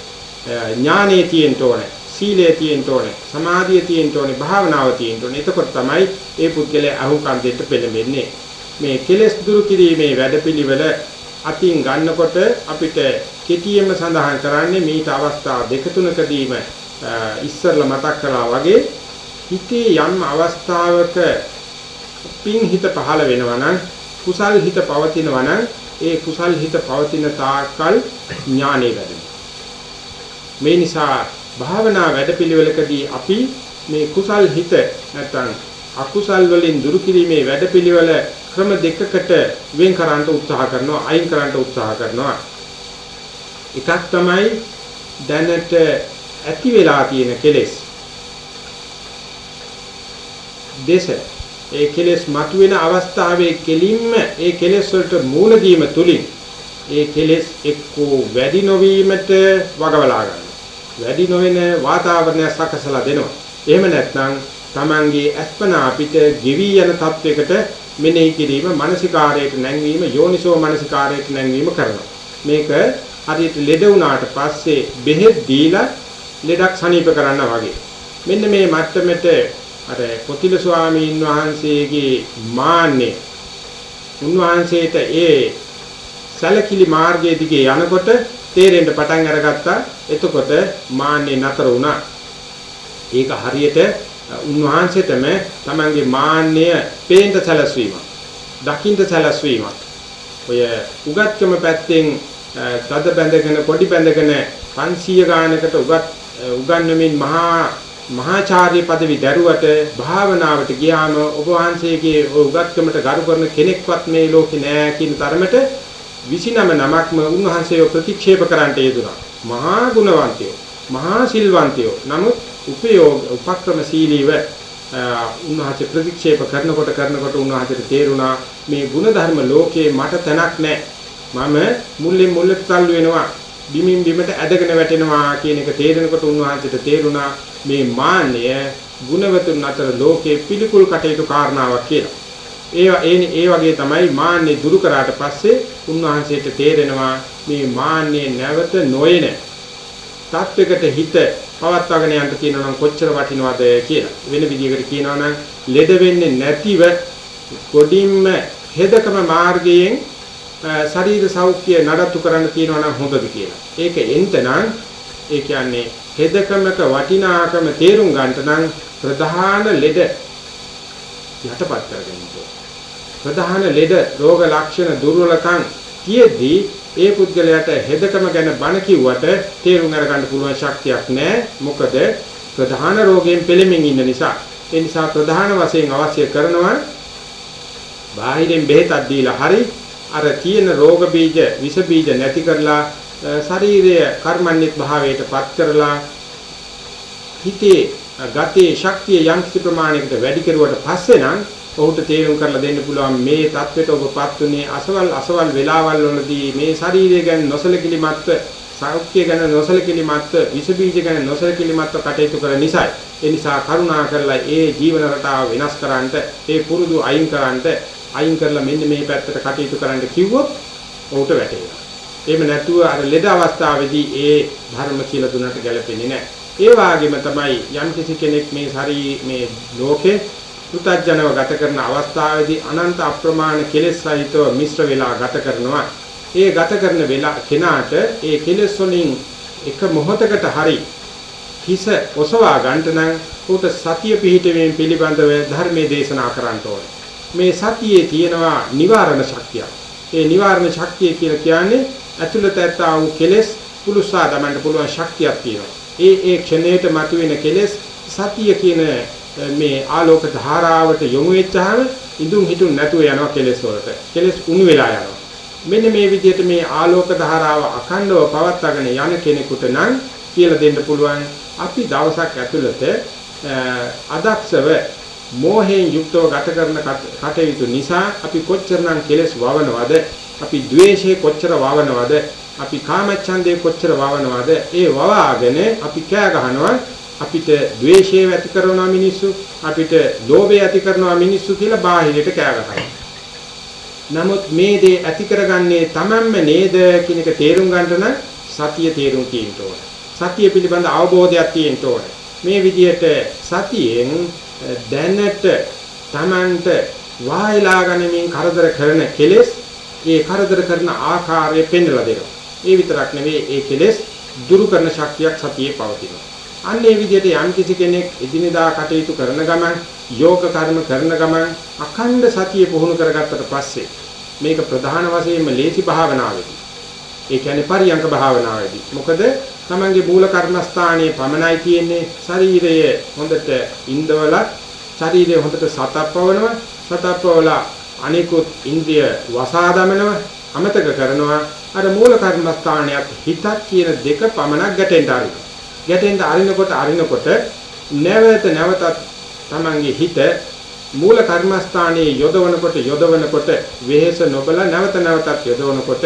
ඥානෙ තියෙන්න ඕනේ. සීලය තියෙන්න ඕනේ. සමාධිය තියෙන්න ඕනේ. භාවනාව තියෙන්න ඕනේ. එතකොට තමයි ඒ පුද්ගලයා අහුම්කම් දෙන්න පෙළඹෙන්නේ. මේ කෙලෙස් දුරු කිරීමේ වැඩපිළිවෙල අතින් ගන්නකොට අපිට කෙටියෙන්ම සඳහන් කරන්නේ මේට අවස්ථා දෙක තුනකදීම ඉස්සරලා මතක් කළා වගේ හිතේ යම් අවස්ථාවක පින් හිත පහළ වෙනවා නම් කුසල් හිත පවතිනවා නම් ඒ කුසල් හිත පවතින තාක්කල් ඥානෙ වැඩෙනවා. මේ නිසා භාවනා වැඩපිළිවෙලකදී අපි මේ කුසල් හිත නැත්නම් අකුසල් වලින් දුරු කිරීමේ වැඩපිළිවෙල ක්‍රම දෙකකට වෙන් කරන්න උත්සාහ කරනවා අයින් කරන්න උත්සාහ කරනවා. එකක් තමයි දැනට ඇති වෙලා තියෙන කෙලෙස්. දේශ ඒ කෙලෙස් මතුවෙන අවස්ථාවේ කෙලින්ම ඒ කෙලෙස් වලට මූණ දීම තුලින් ඒ කෙලෙස් එක්කෝ වැඩි නොවීමට වගවලා ගන්නවා. වැඩි නොවන වාතාවරණයක් සකසලා දෙනවා. එහෙම නැත්නම් Tamange අස්පනා අපිට ගෙවි යන තත්වයකට මෙනෙහි කිරීම මානසිකාරයට නැංවීම යෝනිසෝ මානසිකාරයට නැංවීම කරනවා. මේක හරියට ලෙඩ වුණාට පස්සේ බෙහෙත් දීලා ලෙඩක් සනීප කරන්න වගේ. මෙන්න මේ මට්ටමට අර පොතිල ස්වාමීන් වහන්සේගේ මාන්නේ උන්වහන්සේට ඒ සැලකිලි මාර්ගයේ දිගේ යනකොට තේරෙන්න පටන් අරගත්තා. එතකොට මාන්නේ නතර වුණා. ඒක හරියට උන්වහන්සේටම තමන්ගේ මාන්නය පේන්න සැලැස්වීම. දකින්න සැලැස්වීම. ඔය උගත්කම පැත්තෙන් තද බැඳගෙන පොඩි බැඳගෙන 500 ගානකට උගත් උගන්වමින් මහා මහාචාර්ය පදවි දරුවට භාවනාවට ගියාම ඔබ වහන්සේගේ උගත්කමට ගරු කරන කෙනෙක්වත් මේ ලෝකේ නෑ කියන තරමට 29 නමක්ම උන්වහන්සේව ප්‍රතික්ෂේප කරන්නට යෙදුනා. මහා ගුණවන්තයෝ, මහා සිල්වන්තයෝ. නමුත් උපයෝග උපක්‍රමශීලීව උන්වහන්සේ ප්‍රතික්ෂේප කරනකොට කරනකොට උන්වහන්සේට තේරුණා මේ ಗುಣධර්ම ලෝකේ මට තැනක් නැහැ. මම මුල්ලෙන් මුල්ලට තල්ලු වෙනවා බිමින් බිමට ඇදගෙන වැටෙනවා කියන එක තේරෙනකොට උන්වහන්සේට තේරුණා මේ මාන්නය ගුණවතුන් අතර ලෝකේ පිළිකුල් කටයුතු කාරණාවක් කියලා. ඒ ඒ ඒ වගේ තමයි මාන්නේ දුරු කරාට පස්සේ උන්වහන්සේට තේරෙනවා මේ මාන්නේ නැවත නොයන තත්වයකට හිත පවත්වාගෙන යන්න කියනවා නම් කොච්චර වටිනවද කියලා. වෙන විදිහකට කියනවා නම් ලෙඩ වෙන්නේ නැතිව කොඩින්ම හෙදකම මාර්ගයෙන් ශරීර සෞඛ්‍ය නඩත්තු කරන්න තියෙනවා නම් හොඳද කියලා. ඒක එන්ටනම් ඒ කියන්නේ හෙදකමක වටිනාකම තේරුම් ගන්නට නම් ප්‍රධාන ලෙඩ යටපත් කරගන්න ප්‍රධාන ලෙඩ රෝග ලක්ෂණ දුර්වලකම් තියෙද්දී ඒ පුද්ගලයාට හෙදකම ගැන බණ කිව්වට තේරුම් අරගන්න පුළුවන් ශක්තියක් නැහැ. මොකද ප්‍රධාන රෝගයෙන් පෙළෙමින් ඉන්න නිසා. ඒ නිසා ප්‍රධාන වශයෙන් අවශ්‍ය කරනවා බාහිරින් බෙහෙතක් දීලා හරි අර තියෙන රෝග බීජ විෂ බීජ නැති කරලා ශරීරය කර්මන්‍යත් භාවයට පත් කරලා හිතේ ගතේ ශක්තිය යම් කිසි ප්‍රමාණයකට වැඩි කෙරුවට පස්සේ නම් ඔහුට තේරුම් කරලා දෙන්න පුළුවන් මේ தത്വෙට ඔබපත් උනේ අසවල් අසවල් වෙලාවල් වලදී මේ ශරීරය ගැන නොසලකිලිමත්ව සෞඛ්‍ය ගැන නොසලකිලිමත්ව විස බීජ ගැන නොසලකිලිමත්ව කටයුතු කරන නිසායි. ඒ නිසා කරුණා කරලා ඒ ජීවන රටාව වෙනස් කරන්නට ඒ පුරුදු අයින් කරන්නට අයින් කරලා මෙන්න මේ පැත්තට කටයුතු කරන්න කිව්වොත් ඔහුට වැටෙනවා. එහෙම නැතුව අර ලෙඩ අවස්ථාවේදී ඒ ධර්ම කියලා දුන්නට ගැලපෙන්නේ නැහැ. ඒ වගේම තමයි යම් කිසි කෙනෙක් මේ ශරී මේ ලෝකේ පුතඥව ගත කරන අවස්ථාවේදී අනන්ත අප්‍රමාණ කෙලෙස් සහිතව මිශ්‍ර වෙලා ගත කරනවා. ඒ ගත කරන වෙලා කෙනාට ඒ කෙලෙස් වලින් එක මොහොතකට හරි හිස ඔසවා ගන්නට නම් උට සතිය පිහිටවීම පිළිබඳව ධර්මයේ දේශනා කරන්න ඕනේ. මේ සතියේ තියෙනවා නිවාරණ ශක්තිය. ඒ නිවාරණ ශක්තිය කියලා කියන්නේ ඇතුළත ඇත්තා වූ කෙලෙස් පුලුසා දමන්න පුළුවන් ශක්තියක් තියෙනවා. ඒ ඒ ක්ෂණයට මතුවෙන කෙලෙස් සතිය කියන මේ ආලෝක ධාරාවට යොමු වෙච්චාම ඉදුම් හිතුම් නැතුව යනවා කෙලෙස් වලට. කෙලෙස් උණු වෙලා යනවා. මෙන්න මේ විදිහට මේ ආලෝක ධාරාව අඛණ්ඩව පවත්වාගෙන යන කෙනෙකුට නම් කියලා දෙන්න පුළුවන් අපි දවසක් ඇතුළත අදක්ෂව මෝහයෙන් යුක්තව ගත කරන කටයුතු නිසා අපි කොච්චරනම් කෙලස් වවනවද අපි ද්වේෂේ කොච්චර වවනවද අපි කාමච්ඡන්දේ කොච්චර වවනවද ඒ වවාගෙන අපි කෑ ගහනවා අපිට ද්වේෂය ඇති කරනවා මිනිස්සු අපිට ලෝභය ඇති කරනවා මිනිස්සු කියලා බාහිරට කෑගහනවා. නමුත් මේ දේ ඇති කරගන්නේ Tamanම නේද කියන එක තේරුම් ගන්න නම් සතිය තේරුම් තියෙන්න ඕන. සතිය පිළිබඳ අවබෝධයක් තියෙන්න ඕන. මේ විදිහට සතියෙන් දැනට Tamanට වායලා ගනිමින් කරදර කරන කෙලෙස් ඒ කරදර කරන ආකාරය පෙන්වලා දෙනවා. ඒ විතරක් නෙවෙයි ඒ කෙලෙස් දුරු කරන ශක්තියක් සතියේ පවතිනවා. අන්න ඒ විදිහට යම් කිසි කෙනෙක් එදිනෙදා කටයුතු කරන ගමන් යෝග කර්ම කරන ගමන් අඛණ්ඩ සතිය පුහුණු කරගත්තට පස්සේ මේක ප්‍රධාන වශයෙන්ම ලේසි භාවනාවේදී ඒ කියන්නේ පරියංක භාවනාවේදී. මොකද? තමන්ගේ මූල කර්මස්ථානයේ පමණයි තියෙන්නේ ශරීරය හොඳට ඉන්දවලත් ශරීරය හොඳට සතප්පවනවා සතප්පවලා අනිකුත් ඉන්ද්‍රිය වසා දමනවා අමතක කරනවා. අර මූල කර්මස්ථානයත් හිතක් කියන දෙක පමණක් ගැටෙන්න ආරිනවා. ගැටෙන්න ආරිනකොට ආරිනකොට නැවත නැවතත් Tamange හිත මූල කර්මස්ථානයේ යොදවනකොට යොදවනකොට වෙහෙස නොබල නැවත නැවතත් යොදවනකොට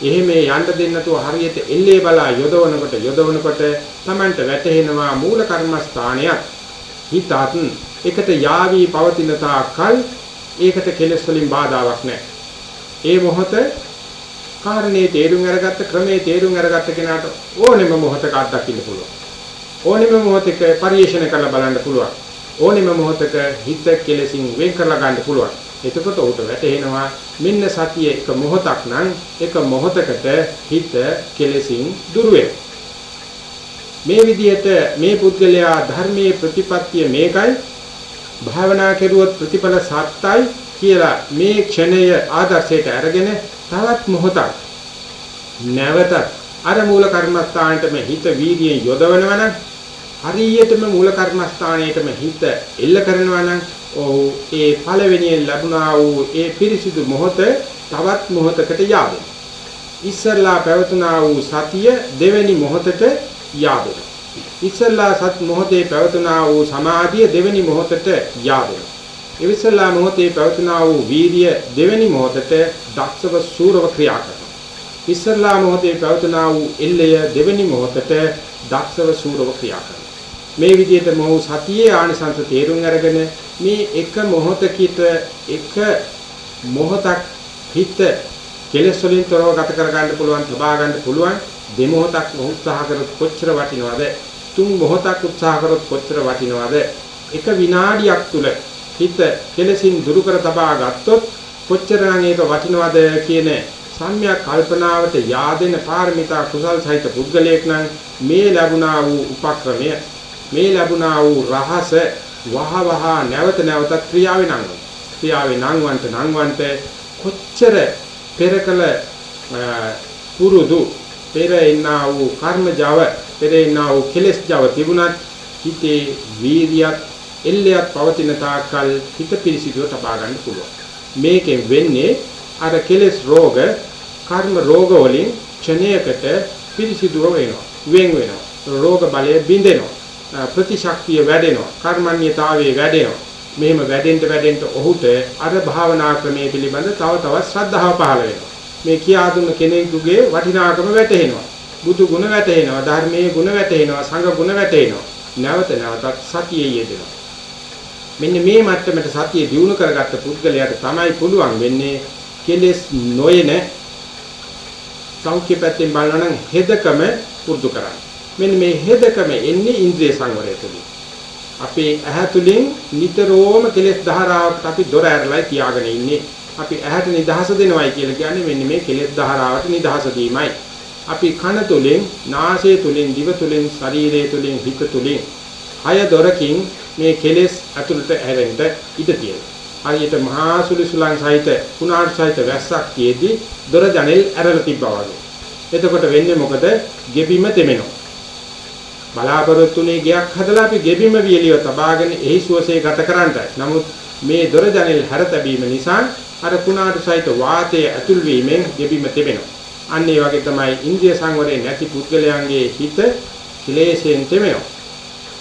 එහෙම යන්න දෙන්නතුව හරියට එල්ලේ බලා යොදවනකොට යොදවනකොට Tamanට වැටහෙනවා මූල කර්මස්ථානයත් හිතත් එකට යාවි පවතින තාක්කල් ඒකට කෙලෙස් වලින් බාධාවක් නැහැ. ඒ මොහොත කාරණේ තේරුම් අරගත්ත ක්‍රමේ තේරුම් අරගත්ත කෙනාට ඕනෙම මොහොතක අත්දකින්න පුළුවන්. ඕනෙම මොහොතක පරිේශන කරලා බලන්න පුළුවන්. ඕනෙම මොහොතක හිත කෙලෙසින් වෙන් කරලා ගන්න පුළුවන්. එතකොට උට වැටහෙනවා මෙන්න සතිය එක මොහොතක් නම් එක මොහොතකට හිත කෙලෙසින් දුර මේ විදිහට මේ පුද්ගලයා ධර්මයේ ප්‍රතිපත්තිය මේකයි භාවනා කෙරුවොත් ප්‍රතිඵල සත්‍යයි කියලා මේ ක්ෂණය ආදර්ශයට අරගෙන තවත් මොහොතක් නැවතත් අර මූල කර්මස්ථානෙටම හිත වීර්යයෙන් යොදවනවා නම් හරියටම මූල කර්මස්ථානයේටම හිත එල්ල කරනවා නම් ඔව් ඒ පළවෙනියෙන් ලැබුණා වූ ඒ පිරිසිදු මොහොත තවත් මොහොතකට යාවෙනවා. ඉස්සල්ලා පැවතුනා වූ සතිය දෙවෙනි මොහොතට යාවෙනවා. ඉස්සල්ලා සත් මොහොතේ පැවතුනා වූ සමාධිය දෙවෙනි මොහොතට යාවෙනවා. ඉවිසලා මොහොතේ පැවතුනා වූ වීර්ය දෙවෙනි මොහොතට දක්ෂව සූරව ක්‍රියා කරනවා. ඉස්සලා මොහොතේ පැවතුනා වූ එල්ලය දෙවෙනි මොහොතට දක්ෂව සූරව ක්‍රියා කරනවා. මේ විදිහට මොහු සතියේ ආනිසංස තේරුම් අරගෙන මේ එක මොහොතකිට එක මොහොතක් හිත කෙලෙස් වලින් තොරව ගත කර ගන්න පුළුවන්, තබා ගන්න පුළුවන් දෙමොහොතක් උත්සාහ කරොත් කොච්චර වටිනවද? තුන් මොහොතක් උත්සාහ කරොත් කොච්චර වටිනවද? එක විනාඩියක් තුල හිත කෙලසින් දුරු කර තබා ගත්තොත් කොච්චරනම් ඒක වටිනවද කියන සම්‍යක් කල්පනාවට yaadෙන පාරමිතා කුසල් සහිත පුද්ගලයෙක් නම් මේ ලැබුණා වූ උපක්‍රමය මේ ලැබුණා වූ රහස වහ වහ නැවත නැවතත් ක්‍රියාවේ නංවන ක්‍රියාවේ නංවන්ට නංවන්ට කොච්චර පෙරකල පුරුදු පෙර ඉන්නා වූ කර්ම Java පෙර ඉන්නා වූ කෙලෙස් Java තිබුණත් හිතේ වීර්යයක් එල්ලයක් පවතින තාක්කල් හිත පිරිසිදුව තබා ගන්න පුළුවන්. මේකෙන් වෙන්නේ අර කෙලෙස් රෝග, කර්ම රෝග වලින් ක්ෂණයකට පිරිසිදුව වෙනවා. වෙන් වෙනවා. රෝග බලය බිඳෙනවා. ප්‍රතිශක්තිය වැඩෙනවා. කර්මන්‍යතාවයේ වැඩෙනවා. මෙහෙම වැඩෙන්න වැඩෙන්න ඔහුට අර භාවනා ක්‍රමයේ පිළිබඳ තව තවත් ශ්‍රද්ධාව පහළ වෙනවා. මේ කියා දුන්න කෙනෙකුගේ වටිනාකම වැටහෙනවා. බුදු ගුණ වැටහෙනවා. ධර්මයේ ගුණ වැටහෙනවා. සංඝ ගුණ වැටහෙනවා. නැවත නැවතත් සතියේ යෙදෙනවා. මෙන්න මේ මට්ටමට සතිය දියුණු කරගත්ත පුද්ගලයාට තමයි පුළුවන් වෙන්නේ කෙලෙස් නොයන සෞඛ්‍ය පැත්තෙන් බලනවා නම් හෙදකම පුරුදු කරන්න. මෙන්න මේ හෙදකම එන්නේ ඉන්ද්‍රිය සංවරය තුළින්. අපේ ඇහැ තුලින් නිතරම කෙලෙස් ධාරාවකට අපි දොර ඇරලා තියාගෙන ඉන්නේ. අපි ඇහැට නිදහස දෙනවයි කියලා කියන්නේ මෙන්න මේ කෙලෙස් ධාරාවට නිදහස දීමයි. අපි කන තුලින්, නාසය තුලින්, දිව තුලින්, ශරීරය තුලින්, හිත තුලින් හය දොරකින් මේ කෙලෙස් ඇතුළට හැරෙන්න ඉඩ තියෙනවා. හරියට මහා සුලිසුලන් සහිත කුණාටු සහිත වැස්සක් තියේදී දොර ජනෙල් ඇරලා තිබ්බා වගේ. එතකොට වෙන්නේ මොකද? ගෙබිම තෙමෙනවා. බලාපොරොත්තුනේ ගයක් හදලා අපි ගෙබිම වියලිය තබාගෙන එහි සුවසේ ගත කරන්නයි. නමුත් මේ දොර ජනෙල් හැර තැබීම නිසා අර කුණාට සහිත වාතය ඇතුල් වීමෙන් ගෙබිම තිබෙනවා. අන්න ඒ වගේ තමයි ඉන්ද්‍රිය සංවරය නැති පුද්ගලයන්ගේ හිත කිලේශයෙන් තෙමෙනවා.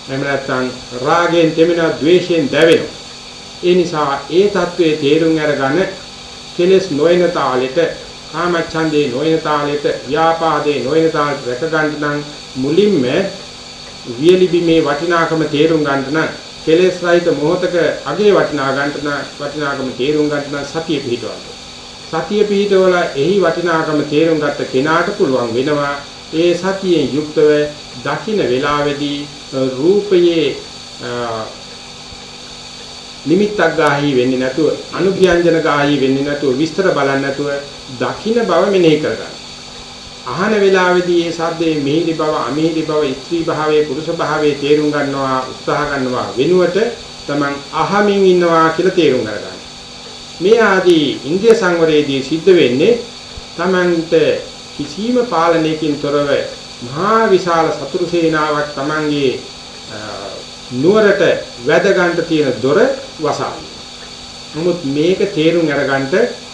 එහෙම නැත්නම් රාගයෙන් තෙමෙනවා, ద్వේෂයෙන් දැවෙනවා. ඒ නිසා ඒ தત્ත්වයේ තේරුම් අරගෙන කෙලෙස් නොයන තාලෙට කාමච්ඡන්දේ නොයන තාලෙට ව්‍යාපාදේ නොයන තාලෙට රැක ගන්න නම් මුලින්ම වියලිබීමේ වටිනාකම තේරුම් ගන්නට නම් කෙලෙස් රහිත මොහතක අගේ වටිනා ගන්නට නම් වටිනාකම තේරුම් ගන්නට නම් සතිය පිහිටවන්න. සතිය පිහිටවල එහි වටිනාකම තේරුම් ගත්ත කෙනාට පුළුවන් වෙනවා ඒ සතියෙන් යුක්තව දකින්න වේලාවේදී රූපයේ නිමිත්තක් ගාහි වෙන්නේ නැතුව අනුභ්‍යංජන ගාහි වෙන්නේ නැතුව විස්තර බලන්නේ නැතුව දකින්න බව මෙනෙහි කරගන්න. අහන වේලාවේදී මේ සද්දේ මිහිරි බව අමිහිරි බව ස්ත්‍රී භාවයේ පුරුෂ භාවයේ තේරුම් ගන්නවා උත්සාහ ගන්නවා වෙනුවට Taman අහමින් ඉන්නවා කියලා තේරුම් ගන්න. මේ ආදී ඉන්ද්‍රිය සංවරයේදී සිද්ධ වෙන්නේ Tamanට කිසිම පාලනයකින් තොරව මහා විශාල සතුරු සේනාවක් Tamanගේ නුවරට වැද ගන්න තියෙන දොර වසාවි. නමුත් මේක තේරුම් අරගන්න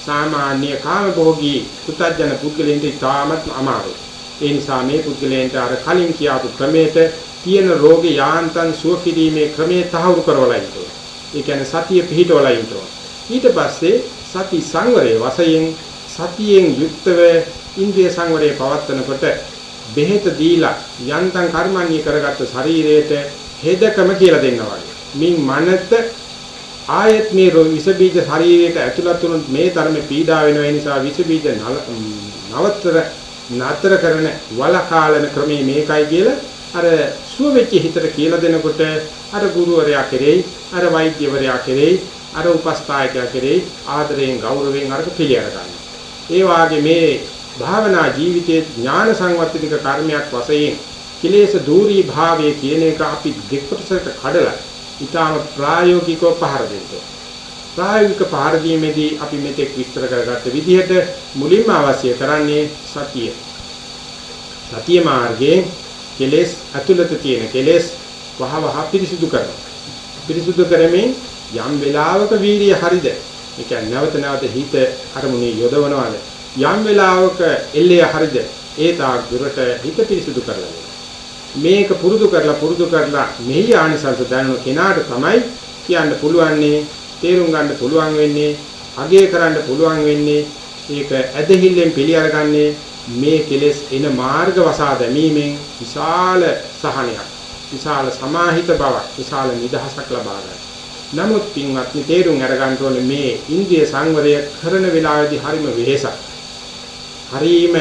සාමාන්‍ය කාමභෝගී පුතඥ පුද්ගලයන්ට ඉතාමත් අමාරුයි. ඒ නිසා මේ පුද්ගලයන්ට අර කලින් කියාපු ක්‍රමයට තියෙන රෝගේ යාන්තම් සුව කිරීමේ ක්‍රමයේ තහවුරු කරවලා ඉන්නවා. ඒ කියන්නේ සතිය පිහිටවලා ඉන්නවා. ඊට පස්සේ සති සංවරයේ වශයෙන් සතියෙන් යුක්තව ඉන්ද්‍රිය සංවරයේ පවත්වනකොට බෙහෙත දීලා යන්තම් කර්මන්නේ කරගත්ත ශරීරයට හෙදකම කියලා දෙන්නවා වගේ. මින් මනත ආයත් මේ විස බීජ ශරීරයට ඇතුළත් වුණොත් මේ ධර්ම පීඩා වෙන නිසා විස බීජ නවතර නතර කරන වලකාලන ක්‍රමේ මේකයි කියලා අර සුව වෙච්ච හිතට කියලා දෙනකොට අර ගුරුවරයා කෙරෙහි අර වෛද්‍යවරයා කෙරෙහි අර උපස්ථායකයා කෙරෙහි ආදරයෙන් ගෞරවයෙන් අරක පිළිඅර ගන්නවා. ඒ වාගේ මේ භාවනා ජීවිතයේ ඥාන සංවර්ධනික කර්මයක් වශයෙන් කෙලෙස් දූරී භාවයේ කියන එක අපි දෙකොටසකට කඩලා ඊටාම ප්‍රායෝගිකව පහර දෙන්න. ප්‍රායෝගික පහර දීමේදී අපි මෙතෙක් විස්තර කරගත්ත විදිහට මුලින්ම අවශ්‍ය කරන්නේ සතිය. සතිය මාර්ගයේ කෙලෙස් ඇතුළත තියෙන කෙලෙස් වහවහ පිරිසුදු කරනවා. පිරිසුදු කරමින් යම් වෙලාවක වීරිය හරිද? ඒ කියන්නේ නැවත නැවත හිත අරමුණේ යොදවනවාද? යම් වෙලාවක එල්ලේ හරිද? ඒ තාක් දුරට හිත පිරිසුදු කරලා මේක පුරුදු කරලා පුරුදු කරලා මෙහි ආනිසංස දැනන කෙනාට තමයි කියන්න පුළුවන්නේ තේරුම් ගන්න පුළුවන් වෙන්නේ අගය කරන්න පුළුවන් වෙන්නේ ඒක ඇදහිල්ලෙන් පිළිඅරගන්නේ මේ කෙලෙස් එන මාර්ග වසා දැමීමෙන් විශාල සහනයක් විශාල සමාහිත බවක් විශාල නිදහසක් ලබා ගන්න. නමුත් පින්වත්නි තේරුම් අරගන්න ඕනේ මේ ඉන්ද්‍රිය සංවරය කරන වෙලාවේදී හරිම වෙහෙසක්. හරිම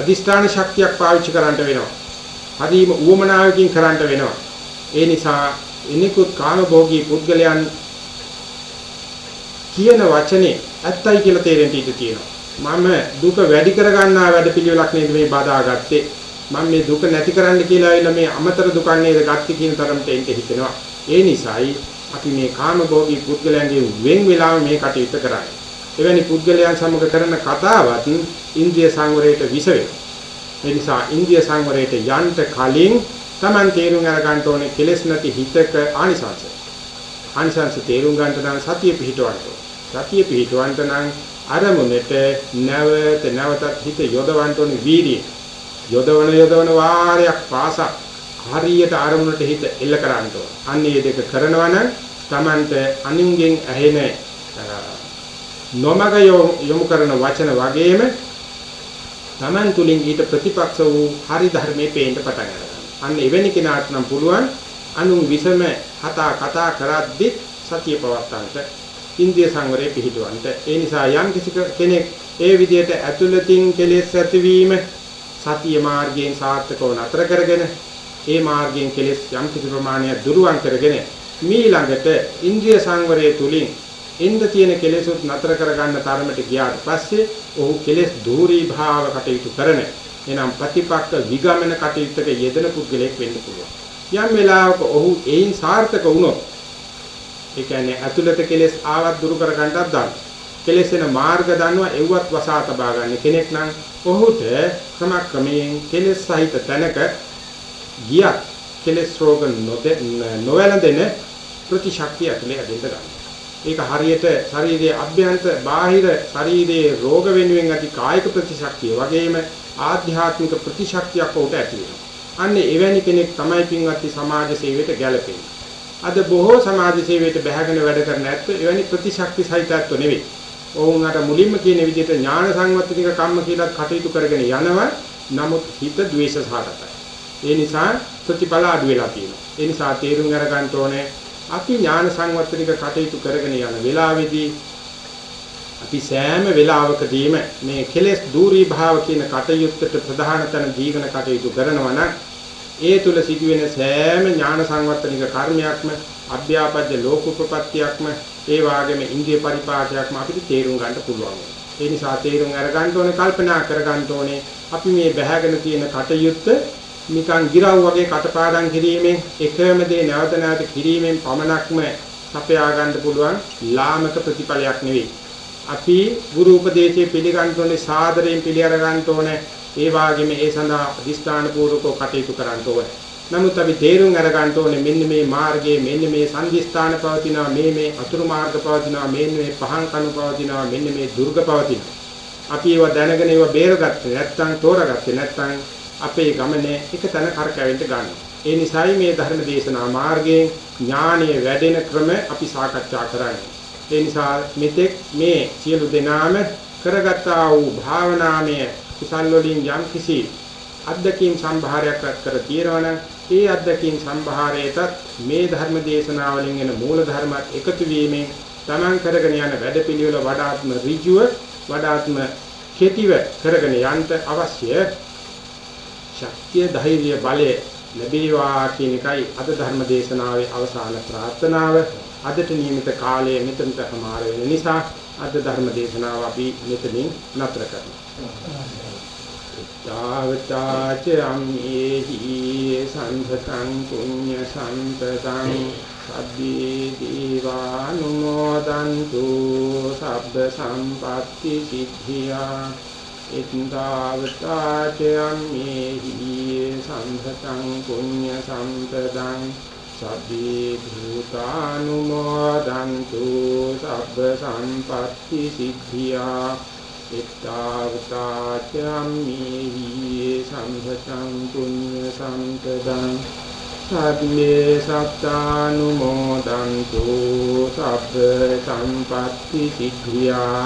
අදිෂ්ඨාන ශක්තියක් පාවිච්චි කරන්න වෙනවා. හරීම උවමනාවකින් කරන්න වෙනවා. ඒ නිසා එනිකුත් කාමභෝගී පුද්ගලයන් කියන වචනේ ඇත්තයි කියලා තේරෙන්න ඉඩ තියෙනවා. මම දුක වැඩි කරගන්නා වැඩපිළිවෙලක් නේද මේ බදාගත්තේ. මම මේ දුක නැති කරන්න කියලා ඇවිල්ලා මේ අමතර දුක නේද ගත්තේ කියන තරමට එන්න හිතෙනවා. ඒ නිසායි අපි මේ කාමභෝගී පුද්ගලයන්ගේ වෙන් වෙලාව මේ කටයුත්ත කරන්නේ. එවැනි පුද්ගලයන් සමග කරන කතාවත් ඉන්ද්‍රිය සංවරයට විස වෙනවා. ඒ නිසා ඉන්දිය සංවරයට යන්න කලින් Taman තේරුම් අරගන්න ඕනේ කෙලෙස් නැති හිතක ආනිසංශ. ආනිසංශ තේරුම් ගන්නට නම් සතිය පිහිටවන්න සතිය පිහිටවන්න නම් අරමුණට නැවත නැවතත් හිත යොදවන්න ඕනේ වීර්යය. යොදවන යොදවන වාරයක් පාසක් හරියට අරමුණට හිත එල්ල කරන්න ඕන. අන්න මේ දෙක කරනවා නම් Tamanට අනුන්ගෙන් ඇහෙන නොමග යොමු කරන වචන වගේම Taman තුලින් ඊට ප්‍රතිපක්ෂ වූ හරි ධර්මයේ පේන්න පටන් ගන්නවා. අන්න එවැනි කෙනාට නම් පුළුවන් අනුන් විසම කතා කතා කරද්දි සතිය පවත්තන්ට ඉන්දිය සංවරයේ පිහිටවන්ට. ඒ නිසා යම් කිසි කෙනෙක් ඒ විදිහට ඇතුළතින් කෙලෙස් ඇතිවීම සතිය මාර්ගයෙන් සාර්ථකව නතර කරගෙන ඒ මාර්ගයෙන් කෙලෙස් යම් කිසි ප්‍රමාණයක් දුරුවන් කරගෙන මීළඟට ඉන්ද්‍රිය සංවරයේ තුලින් එන්න තියෙන කෙලෙසුත් නතර කරගන්න තරමට ගියාට පස්සේ ඔහු කෙලෙස් ධූරී භාව කටයුතු කරන එනම් ප්‍රතිපක්ක විගමන කටයුත්තක යෙදෙන පුද්ගලයෙක් වෙන්න පුළුවන්. යම් වෙලාවක ඔහු ඒයින් සාර්ථක වුණොත් ඒ කියන්නේ අතුලත කෙලෙස් ආවත් දුරු කරගන්නත් දන්න. කෙලෙස් එන මාර්ග දන්නවා එව්වත් වසා තබා ගන්න කෙනෙක් නම් ඔහුට ක්‍රමක්‍රමයෙන් කෙලෙස් සහිත තැනක ගියත් කෙලෙස් රෝග නොවැළඳෙන ප්‍රතිශක්තිය ඇතුලේ ඇදෙන්න ගන්නවා. ඒක හරියට ශරීරයේ අභ්‍යන්තර බාහිර ශරීරයේ රෝග වෙනුවෙන් ඇති කායික ප්‍රතිශක්තිය වගේම ආධ්‍යාත්මික ප්‍රතිශක්තියක් උට ඇති වෙනවා. අන්න එවැනි කෙනෙක් තමයි පින්වත්නි සමාජ සේවයට ගැලපෙන්නේ. අද බොහෝ සමාජ සේවයට බැහැගෙන වැඩ කරන ඇත්ත එවැනි ප්‍රතිශක්ති සහිතත්ව නෙවෙයි. ඔවුන් අර මුලින්ම කියන විදිහට ඥාන සංවර්ධනික කම්ම කියලා කටයුතු කරගෙන යනවා. නමුත් හිත ද්වේෂ සහගතයි. ඒ නිසා ප්‍රතිඵල අඩු වෙලා තියෙනවා. ඒ නිසා තේරුම් අරගන්න ඕනේ අපි ඥාන සංවර්ධනික කටයුතු කරගෙන යන වෙලාවේදී අපි සෑම වෙලාවකදීම මේ කෙලෙස් දූරී භාව කියන කටයුත්තට ප්‍රධාන තැන දීගෙන කටයුතු කරනවා නම් ඒ තුල සිදුවෙන සෑම ඥාන සංවර්ධනික කර්මයක්ම අභ්‍යාපජ්‍ය ලෝකෝපපත්තියක්ම ඒ වාගේම ඉන්දිය පරිපාකයක්ම අපිට තේරුම් ගන්න පුළුවන්. ඒ නිසා තේරුම් අරගන්න ඕනේ කල්පනා කරගන්න ඕනේ අපි මේ බැහැගෙන තියෙන කටයුත්ත නිකන් ගිරව් වගේ කටපාඩම් කිරීමෙන් එකම දේ නැවත නැවත කිරීමෙන් පමණක්ම සපයා ගන්න පුළුවන් ලාමක ප්‍රතිඵලයක් නෙවෙයි. අපි ගුරු උපදේශයේ පිළිගන්න ඕනේ සාදරයෙන් පිළිඅර ගන්න ඕනේ. ඒ වගේම ඒ සඳහා අදිස්ථාන පූර්වකව කටයුතු කරන්න ඕනේ. නමුත් අපි තේරුම් අර ගන්න ඕනේ මෙන්න මේ මාර්ගයේ මෙන්න මේ සංදිස්ථාන පවතිනවා මේ මේ අතුරු මාර්ග පවතිනවා මෙන්න මේ පහන් කණු පවතිනවා මෙන්න මේ දුර්ග පවතිනවා. අපි ඒව දැනගෙන ඒව බේරගත්තේ නැත්නම් තෝරගත්තේ නැත්නම් අපේ ගමනේ එක තැන කරකැවෙන්න ගන්නවා. ඒ නිසායි මේ ධර්ම දේශනා මාර්ගයෙන් ඥානීය වැඩෙන ක්‍රම අපි සාකච්ඡා කරන්නේ. ඒ නිසා මෙතෙක් මේ සියලු දෙනාම කරගත්තා වූ භාවනාමය කුසල් වලින් යම් කිසි අද්දකීම් සම්භාරයක් රැස් කර තියෙනවනම් ඒ අද්දකීම් සම්භාරයටත් මේ ධර්ම දේශනාවලින් එන මූල ධර්මات එකතු වීමෙන් තමන් කරගෙන යන වැඩපිළිවෙල වඩාත්ම ඍජුව වඩාත්ම කෙටිව කරගෙන යන්න අවශ්‍ය ශක්තිය ධෛර්ය බලය ලැබේවා කියන එකයි අද ධර්ම දේශනාවේ අවසාන ප්‍රාර්ථනාව අදට නියමිත කාලය මෙතනට සමාර වෙන නිසා අද ධර්ම දේශනාව අපි මෙතනින් නතර කරනවා. තාවතාච අම්මේහි සංඝතං පුඤ්ඤ සම්පතං සබ්බේ දීවානුමෝදන්තු සබ්බ සම්පatti සිද්ධියා ඉත්තාවතාච අම්මේහි සංඝතං පුඤ්ඤ සම්පතං සබ්බේ භූතානුමෝදන්තු සබ්බ සම්පatti සිද්ධියා ittavataccammihi සම්භතං පුඤ්ඤ සම්පදං සබ්බේ සත්තානුමෝදන්තු සබ්බ සම්පatti සිද්ධියා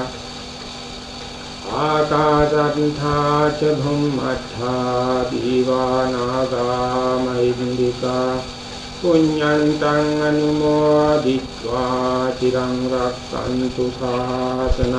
आकाशन्था च भुम्मठादि वा पुण्यन्तम् अनुमोदित्वा चिरं रक्षन्तु शासन